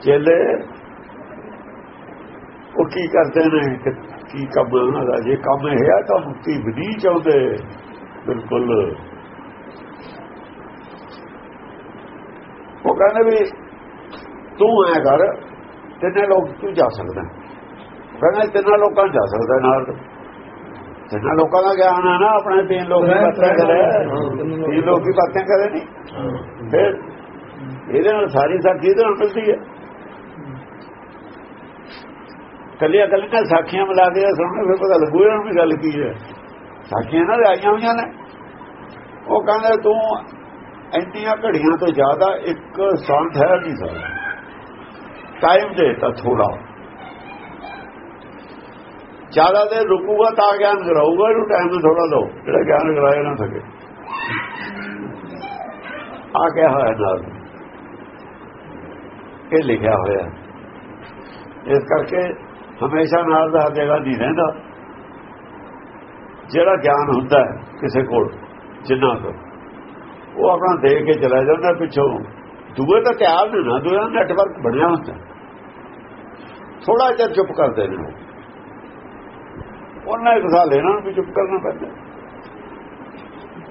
ਚੇਲੇ, ਉਹ ਕੀ ਕਰਦੇ ਨੇ? ਕਿ ਕੰਮ ਉਹਨਾਂ ਦਾ? ਜੇ ਕੰਮ ਇਹ ਹੈ ਤਾਂ ਮੁਕਤੀ ਵੀ ਨਹੀਂ ਚਾਹੁੰਦੇ ਬਿਲਕੁਲ। ਉਹ ਕਹਿੰਦੇ ਵੀ ਤੂੰ ਐ ਕਰ ਤਿੰਨੇ ਲੋਕ ਤੂੰ ਜਾ ਸਕਦਾ। ਕਹਿੰਦਾ ਤਿੰਨਾਂ ਲੋਕਾਂ ਜਾ ਸਕਦਾ ਨਾਲ। ਤਿੰਨਾਂ ਲੋਕਾਂ ਦਾ ਗਿਆਨ ਹੈ ਨਾ ਆਪਣੇ ਤਿੰਨ ਲੋਕ ਬਾਤਾਂ ਕਰੇ। ਤਿੰਨ ਲੋਕ ਬਾਤਾਂ ਕਰੇ ਨਹੀਂ ਫਿਰ ਇਹਦੇ ਨਾਲ ਸਾਰੀ ਸਾਖੀ ਇਹਦੇ ਨਾਲ ਮਿਲਦੀ ਹੈ। ਕੱਲੀਆਂ ਕੱਲੀਆਂ ਸਾਖੀਆਂ ਮਿਲਾ ਕੇ ਸੁਣਨੇ ਫਿਰ ਪਤਾ ਲੱਗੂ ਇਹਨਾਂ ਨੂੰ ਵੀ ਗੱਲ ਕੀ ਹੈ। ਸਾਖੀਆਂ ਨਾਲ ਆਈਆਂ ਹੋਈਆਂ ਨੇ। ਉਹ ਕਹਿੰਦਾ, ਤੂੰ ਇੰਨੀਆਂ ਘੜੀਆਂ ਤੋਂ ਜ਼ਿਆਦਾ ਇੱਕ ਸਾਂਠ ਹੈ ਨਹੀਂ ਸਕਦਾ ਟਾਈਮ ਦੇ ਤਾਂ ਥੋੜਾ ਜ਼ਿਆਦਾ ਦੇ ਰੁਕੂਗਾ ਤਾਂ ਗਿਆਨ ਕਰਾਊਗਾ, ਇਹਨੂੰ ਟਾਈਮ ਥੋੜਾ ਲਓ, ਜਿਹੜਾ ਗਿਆਨ ਕਰਾਇਆ ਨਾ ਸਕੇ। ਆ ਕਿਹਾ ਹੋਇਆ ਨਾਲ। ਇਹ ਲਿਖਿਆ ਹੋਇਆ। ਇਸ ਕਰਕੇ ਹਮੇਸ਼ਾ ਨਾਲ ਦਾ ਜਗ੍ਹਾ ਨਹੀਂ ਰਹਿੰਦਾ। ਜਿਹੜਾ ਗਿਆਨ ਹੁੰਦਾ ਕਿਸੇ ਕੋਲ, ਜਿੰਨਾ ਕੋ, ਉਹ ਆਪਣਾ ਦੇ ਕੇ ਚਲਾ ਜਾਂਦਾ ਪਿੱਛੋਂ। ਦੂਏ ਤਾਂ ਧਿਆਨ ਨਹੀਂ ਨਾ ਦੂਆ ਨੈਟਵਰਕ ਬਣਿਆ ਹੁੰਦਾ। ਥੋੜਾ ਜਿਹਾ ਚੁੱਪ ਕਰਦੇ ਨੇ ਉਹਨਾਂ ਇੱਕ ਸਾਲ ਲੈਣਾ ਵੀ ਚੁੱਪ ਕਰਨਾ ਪੈਂਦਾ।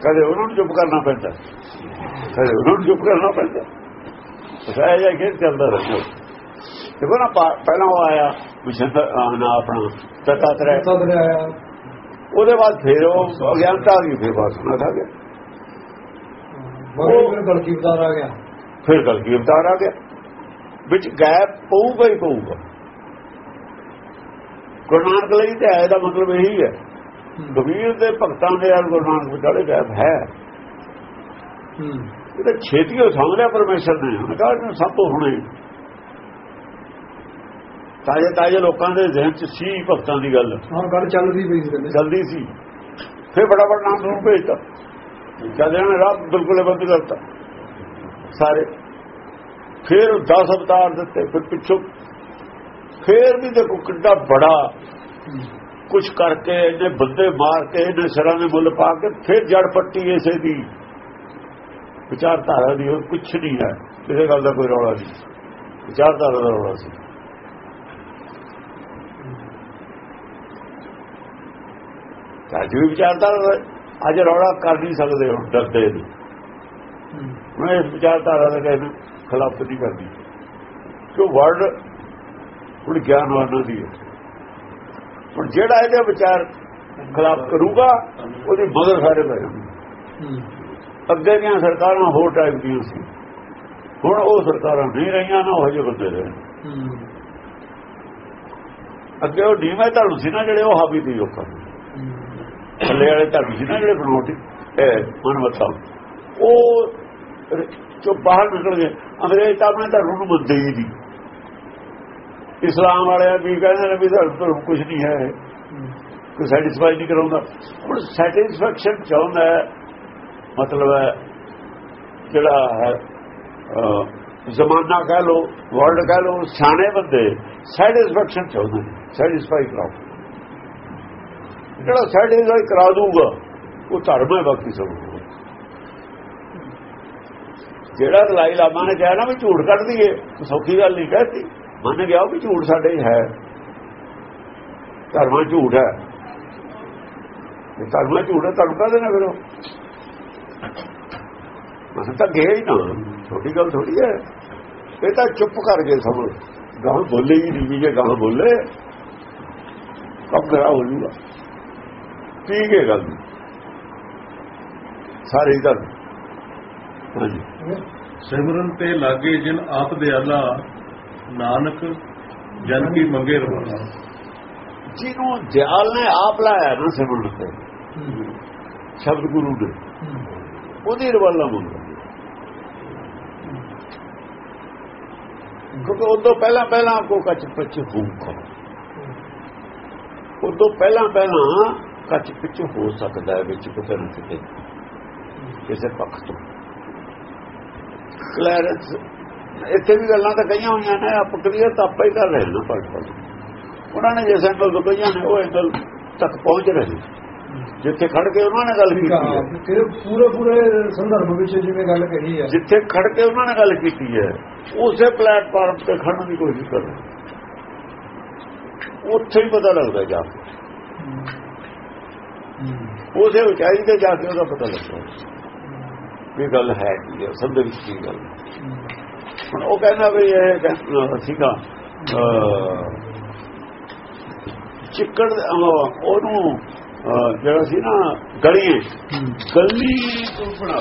ਕਦੇ ਉਹਨਾਂ ਨੂੰ ਚੁੱਪ ਕਰਨਾ ਪੈਂਦਾ। ਕਦੇ ਉਹਨਾਂ ਨੂੰ ਚੁੱਪ ਕਰਨਾ ਪੈਂਦਾ। ਸਾਇਆ ਜਿਹਾ ਖੇਡ ਚੱਲਦਾ ਰਹਿੰਦਾ। ਦੇਖੋ ਨਾ ਪਹਿਲਾਂ ਉਹ ਆਇਆ। ਮਿਸ਼ਨ ਨਾ ਆਪਣਾ। ਤਤਾਤਰੇ ਤਦ ਆਇਆ ਉਹਦੇ ਬਾਅਦ ਫਿਰ ਉਹ ਅਗਿਆਨਤਾ ਆ ਗਈ ਫਿਰ ਵਾਸਨਾ ਖਾ ਗਿਆ। ਫਿਰ ਗਲਤੀ ਆ ਗਿਆ। ਫਿਰ ਅਵਤਾਰ ਆ ਗਿਆ। ਵਿੱਚ ਗੈਪ ਪਊਗਾ ਹੀ ਪਊਗਾ। ਗੁਰੂ ਨਾਨਕ ਲਈ ਤੇ ਆਏ ਦਾ ਮਤਲਬ ਇਹੀ ਹੈ। ਕਬੀਰ ਦੇ ਭਗਤਾਂ ਦੇ ਨਾਲ ਗੁਰੂ ਨਾਨਕ ਵਿਚਾਲੇ ਗੈਪ ਹੈ। ਹੂੰ। ਇਹ ਤਾਂ ਛੇਤੀ ਉਹ ਸਮਝ ਲਿਆ ਪਰਮੇਸ਼ਰ ਨੇ। ਇਹਨੂੰ ਸਭ ਤੋਂ ਹੁਣੇ ਤਾਜੇ ਤਾਜੇ ਲੋਕਾਂ ਦੇ ਜ਼ਿਹਨ ਚ ਸੀ ਭਗਤਾਂ ਦੀ ਗੱਲ। ਹਾਂ ਗੱਲ ਚੱਲਦੀ ਪਈ ਸੀ ਕਹਿੰਦੇ। ਜਲਦੀ ਸੀ। ਫਿਰ ਬੜਾ ਬੜਾ ਨਾਮ ਨੂੰ ਭੇਜਤਾ। ਇਹਨਾਂ ਨੇ ਰਾਹ ਬਿਲਕੁਲ ਬੰਦ ਕਰਤਾ। ਸਾਰੇ। ਫਿਰ 10 ਅਵਤਾਰ ਦਿੱਤੇ ਫਿਰ ਪਿੱਛੋਂ। ਫਿਰ ਵੀ ਦੇਖੋ ਕਿੰਨਾ ਬੜਾ ਕੁਝ ਕਰਕੇ ਇਹਨੇ ਬੰਦੇ ਮਾਰ ਕੇ ਇਹਨੇ ਸਿਰਾਂ ਦੇ ਮੁੱਲ ਪਾ ਕੇ ਫਿਰ ਜੜ ਪੱਟੀ ਇਸੇ ਦੀ। ਵਿਚਾਰਧਾਰਾ ਦੀ ਹੋਰ ਕੁਝ ਨਹੀਂ ਹੈ। ਕਿਸੇ ਗੱਲ ਦਾ ਕੋਈ ਰੌਲਾ ਨਹੀਂ। ਵਿਚਾਰਧਾਰਾ ਦਾ ਰੌਲਾ ਸੀ। ਅੱਜ ਵੀ ਵਿਚਾਰਧਾਰਾ ਅੱਜ ਰੌਲਾ ਕਰ ਨਹੀਂ ਸਕਦੇ ਹੁਣ, ਡਰਦੇ ਨੇ। ਮੈਂ ਇਸ ਵਿਚਾਰਧਾਰਾ ਦਾ ਕਹਿਣ ਖਿਲਾਫ ਨਹੀਂ ਕਰਦੀ। ਕਿ ਵਰਡ ਹੁਣ ਗਿਆਨਵਾਨਾਂ ਦੀ ਹੈ। ਹੁਣ ਜਿਹੜਾ ਇਹਦੇ ਵਿਚਾਰ ਖਿਲਾਫ ਕਰੂਗਾ, ਉਹਦੀ ਮਦਦ ਸਾਰੇ ਪੈ ਜਾਣਗੇ ਅੱਗੇ ਦੀਆਂ ਸਰਕਾਰਾਂ ਹੋਰ ਟਾਈਪ ਦੀਆਂ ਸੀ। ਹੁਣ ਉਹ ਸਰਕਾਰਾਂ ਨਹੀਂ ਰਹੀਆਂ, ਨਾ ਉਹ ਜਿਹੇ ਬੰਦੇ ਰਹੇ ਅੱਗੇ ਉਹ ਨੀਵੇਂ ਧਰਮ ਸੀ ਨਾ, ਜਿਹੜੇ ਉਹ ਹਾਵੀ ਦੀ ਲੋਕਾਂ ਦੇ। ਥੱਲੇ ਵਾਲੇ ਧਰਮ ਸੀ ਨਾ ਜਿਹੜੇ ਬਣਾਉਟੀ ਮਨਵਤਾ ਉਹ ਰ- ਚੋਂ ਬਾਹਰ ਨਿਕਲ ਗਏ। ਅੰਗਰੇਜ਼ ਤਾਂ ਆਪਣੇ ਧਰਮ ਨੂੰ ਮੰਨਦੇ ਹੀ ਨਹੀਂ। ਇਸਲਾਮ ਵਾਲਿਆਂ ਵੀ ਕਹਿੰਦੇ ਨੇ ਵੀ ਧਰਮ ਧਰਮ ਕੁਝ ਨਹੀਂ ਹੈ। ਕੋਈ ਸੈਟੀਸਫਾਈ ਨਹੀਂ ਕਰਾਉਂਦਾ। ਹੁਣ ਸੈਟੀਸਫੈਕਸ਼ਨ ਚਾਹੁੰਦਾ ਮਤਲਬ ਹੈ, ਜਿਹੜਾ ਹੈ ਜ਼ਮਾਨਾ ਕਹਿ ਲੋ ਵਰਲਡ ਕਹਿ ਲੋ ਸਿਆਣੇ ਬੰਦੇ ਸੈਟੀਸਫੈਕਸ਼ਨ ਚਾਹੁੰਦੇ ਨੇ। ਸੈਟੀਸਫਾਈ ਕਰਾਓ। ਜਿਹੜਾ ਸਾਡੇ ਸੈਟੀਸਫਾਈ ਕਰਾ ਦੂਗਾ ਉਹ ਧਰਮ ਹੈ ਬਾਕੀ ਸਭ। ਜਿਹੜਾ ਦਲਾਈ ਲਾਮਾ ਨੇ ਕਿਹਾ ਨਾ ਵੀ ਝੂਠ ਕੱਢ ਦਈਏ ਸੌਖੀ ਗੱਲ ਨਹੀਂ ਕਹਤੀ। ਮੰਨ ਗਿਆ ਵੀ ਝੂਠ ਸਾਡੇ ਹੈ। ਧਰਮਾਂ ਝੂਠ ਹੈ। ਇਹ ਧਰਮਾਂ ਝੂਠ ਹੈ, ਧਰਮ ਕਹਦੇ ਨੇ ਫਿਰ ਉਹ? ਮਨ ਤਾਂ ਗਏ ਹੀ ਨਾ ਛੋਟੀ ਗੱਲ ਥੋੜੀ ਹੈ। ਇਹ ਤਾਂ ਚੁੱਪ ਕਰ ਗਏ ਸਭ। ਗਾਹ ਬੋਲੇ ਹੀ ਨਹੀਂ, ਜੇ ਗਾਹ ਬੋਲੇ, ਕੰਮ ਖਰਾਬ ਹੋ ਜੂਗਾ ਠੀਕ ਹੈ ਗੱਲ ਸਾਰੇ ਹੀ ਗੱਲ ਸਿਮਰਨ ਤੇ ਲਾਗੇ ਜਿਨ ਆਪ ਦੇ ਆਲਾ ਨਾਨਕ ਜਨ ਕੀ ਮੰਗੇ ਰਵਾਨਾ। ਜਿਹਨੂੰ ਦਿਆਲ ਨੇ ਆਪ ਲਾਇਆ ਨਾ ਸਿਮਰਨ ਤੇ ਸ਼ਬਦ ਗੁਰੂ ਨੇ ਉਹਦੀ ਰਵਾਲਾ ਮੰਗਦਾ। ਕਿਉਂਕਿ ਉਦੋਂ ਪਹਿਲਾਂ ਪਹਿਲਾਂ ਕੋ ਕੱਚ ਪਿੱਛੇ ਹੂੰ ਕਰੋ ਉਦੋਂ ਪਹਿਲਾਂ ਪਹਿਲਾਂ ਕੱਚ ਪਿੱਛੇ ਹੋ ਸਕਦਾ ਹੈ ਵਿੱਚ ਕਿਤੇ ਨਾ ਕਿਤੇ। ਕਿਸੇ ਪੱਖ ਤੋਂ। ਕਲੈਰੈਂਸ ਇੱਥੇ ਵੀ ਗੱਲਾਂ ਤਾਂ ਕਈਆਂ ਹੋਈਆਂ ਨੇ ਆਪ ਕਲੀਅਰ ਤਾਂ ਆਪਾਂ ਹੀ ਕਰ ਰਹੇ ਨਾ ਪੜ ਪੜ ਉਹਨਾਂ ਨੇ ਜਿਸ ਤੋਂ ਕਈਆਂ ਨੇ ਉਹ ਐਂਗਲ ਤੱਕ ਪਹੁੰਚ ਰਹੇ ਜਿੱਥੇ ਖੜ ਕੇ ਉਹਨਾਂ ਨੇ ਗੱਲ ਕੀਤੀ ਹੈ। ਪੂਰੇ ਪੂਰੇ ਸੰਦਰਭ ਵਿੱਚ ਜਿਵੇਂ ਗੱਲ ਕਹੀ ਹੈ। ਜਿੱਥੇ ਖੜ ਕੇ ਉਹਨਾਂ ਨੇ ਗੱਲ ਕੀਤੀ ਹੈ ਉਸੇ ਪਲੇਟਫਾਰਮ ਤੇ ਖੜਨ ਦੀ ਕੋਸ਼ਿਸ਼ ਕਰ ਰਹੇ ਉੱਥੇ ਹੀ ਪਤਾ ਲੱਗਦਾ ਜਾ ਉਸੇ ਉਚਾਈ ਤੇ ਜਾ ਕੇ ਉਹਦਾ ਪਤਾ ਲੱਗਦਾ। ਇਹ ਗੱਲ ਹੈ ਕੀ ਹੈ ਸੰਦੇ ਵਿੱਚ ਕੀ ਗੱਲ। ਹੁਣ ਉਹ ਕਹਿੰਦਾ ਵੀ ਇਹ ਸੀਗਾ ਚਿੱਕੜ ਦੇ- ਉਹਨੂੰ ਜਿਹੜਾ ਸੀ ਨਾ ਗਲੀਏ ਗਲੀ ਤੋਂ ਬਣਾ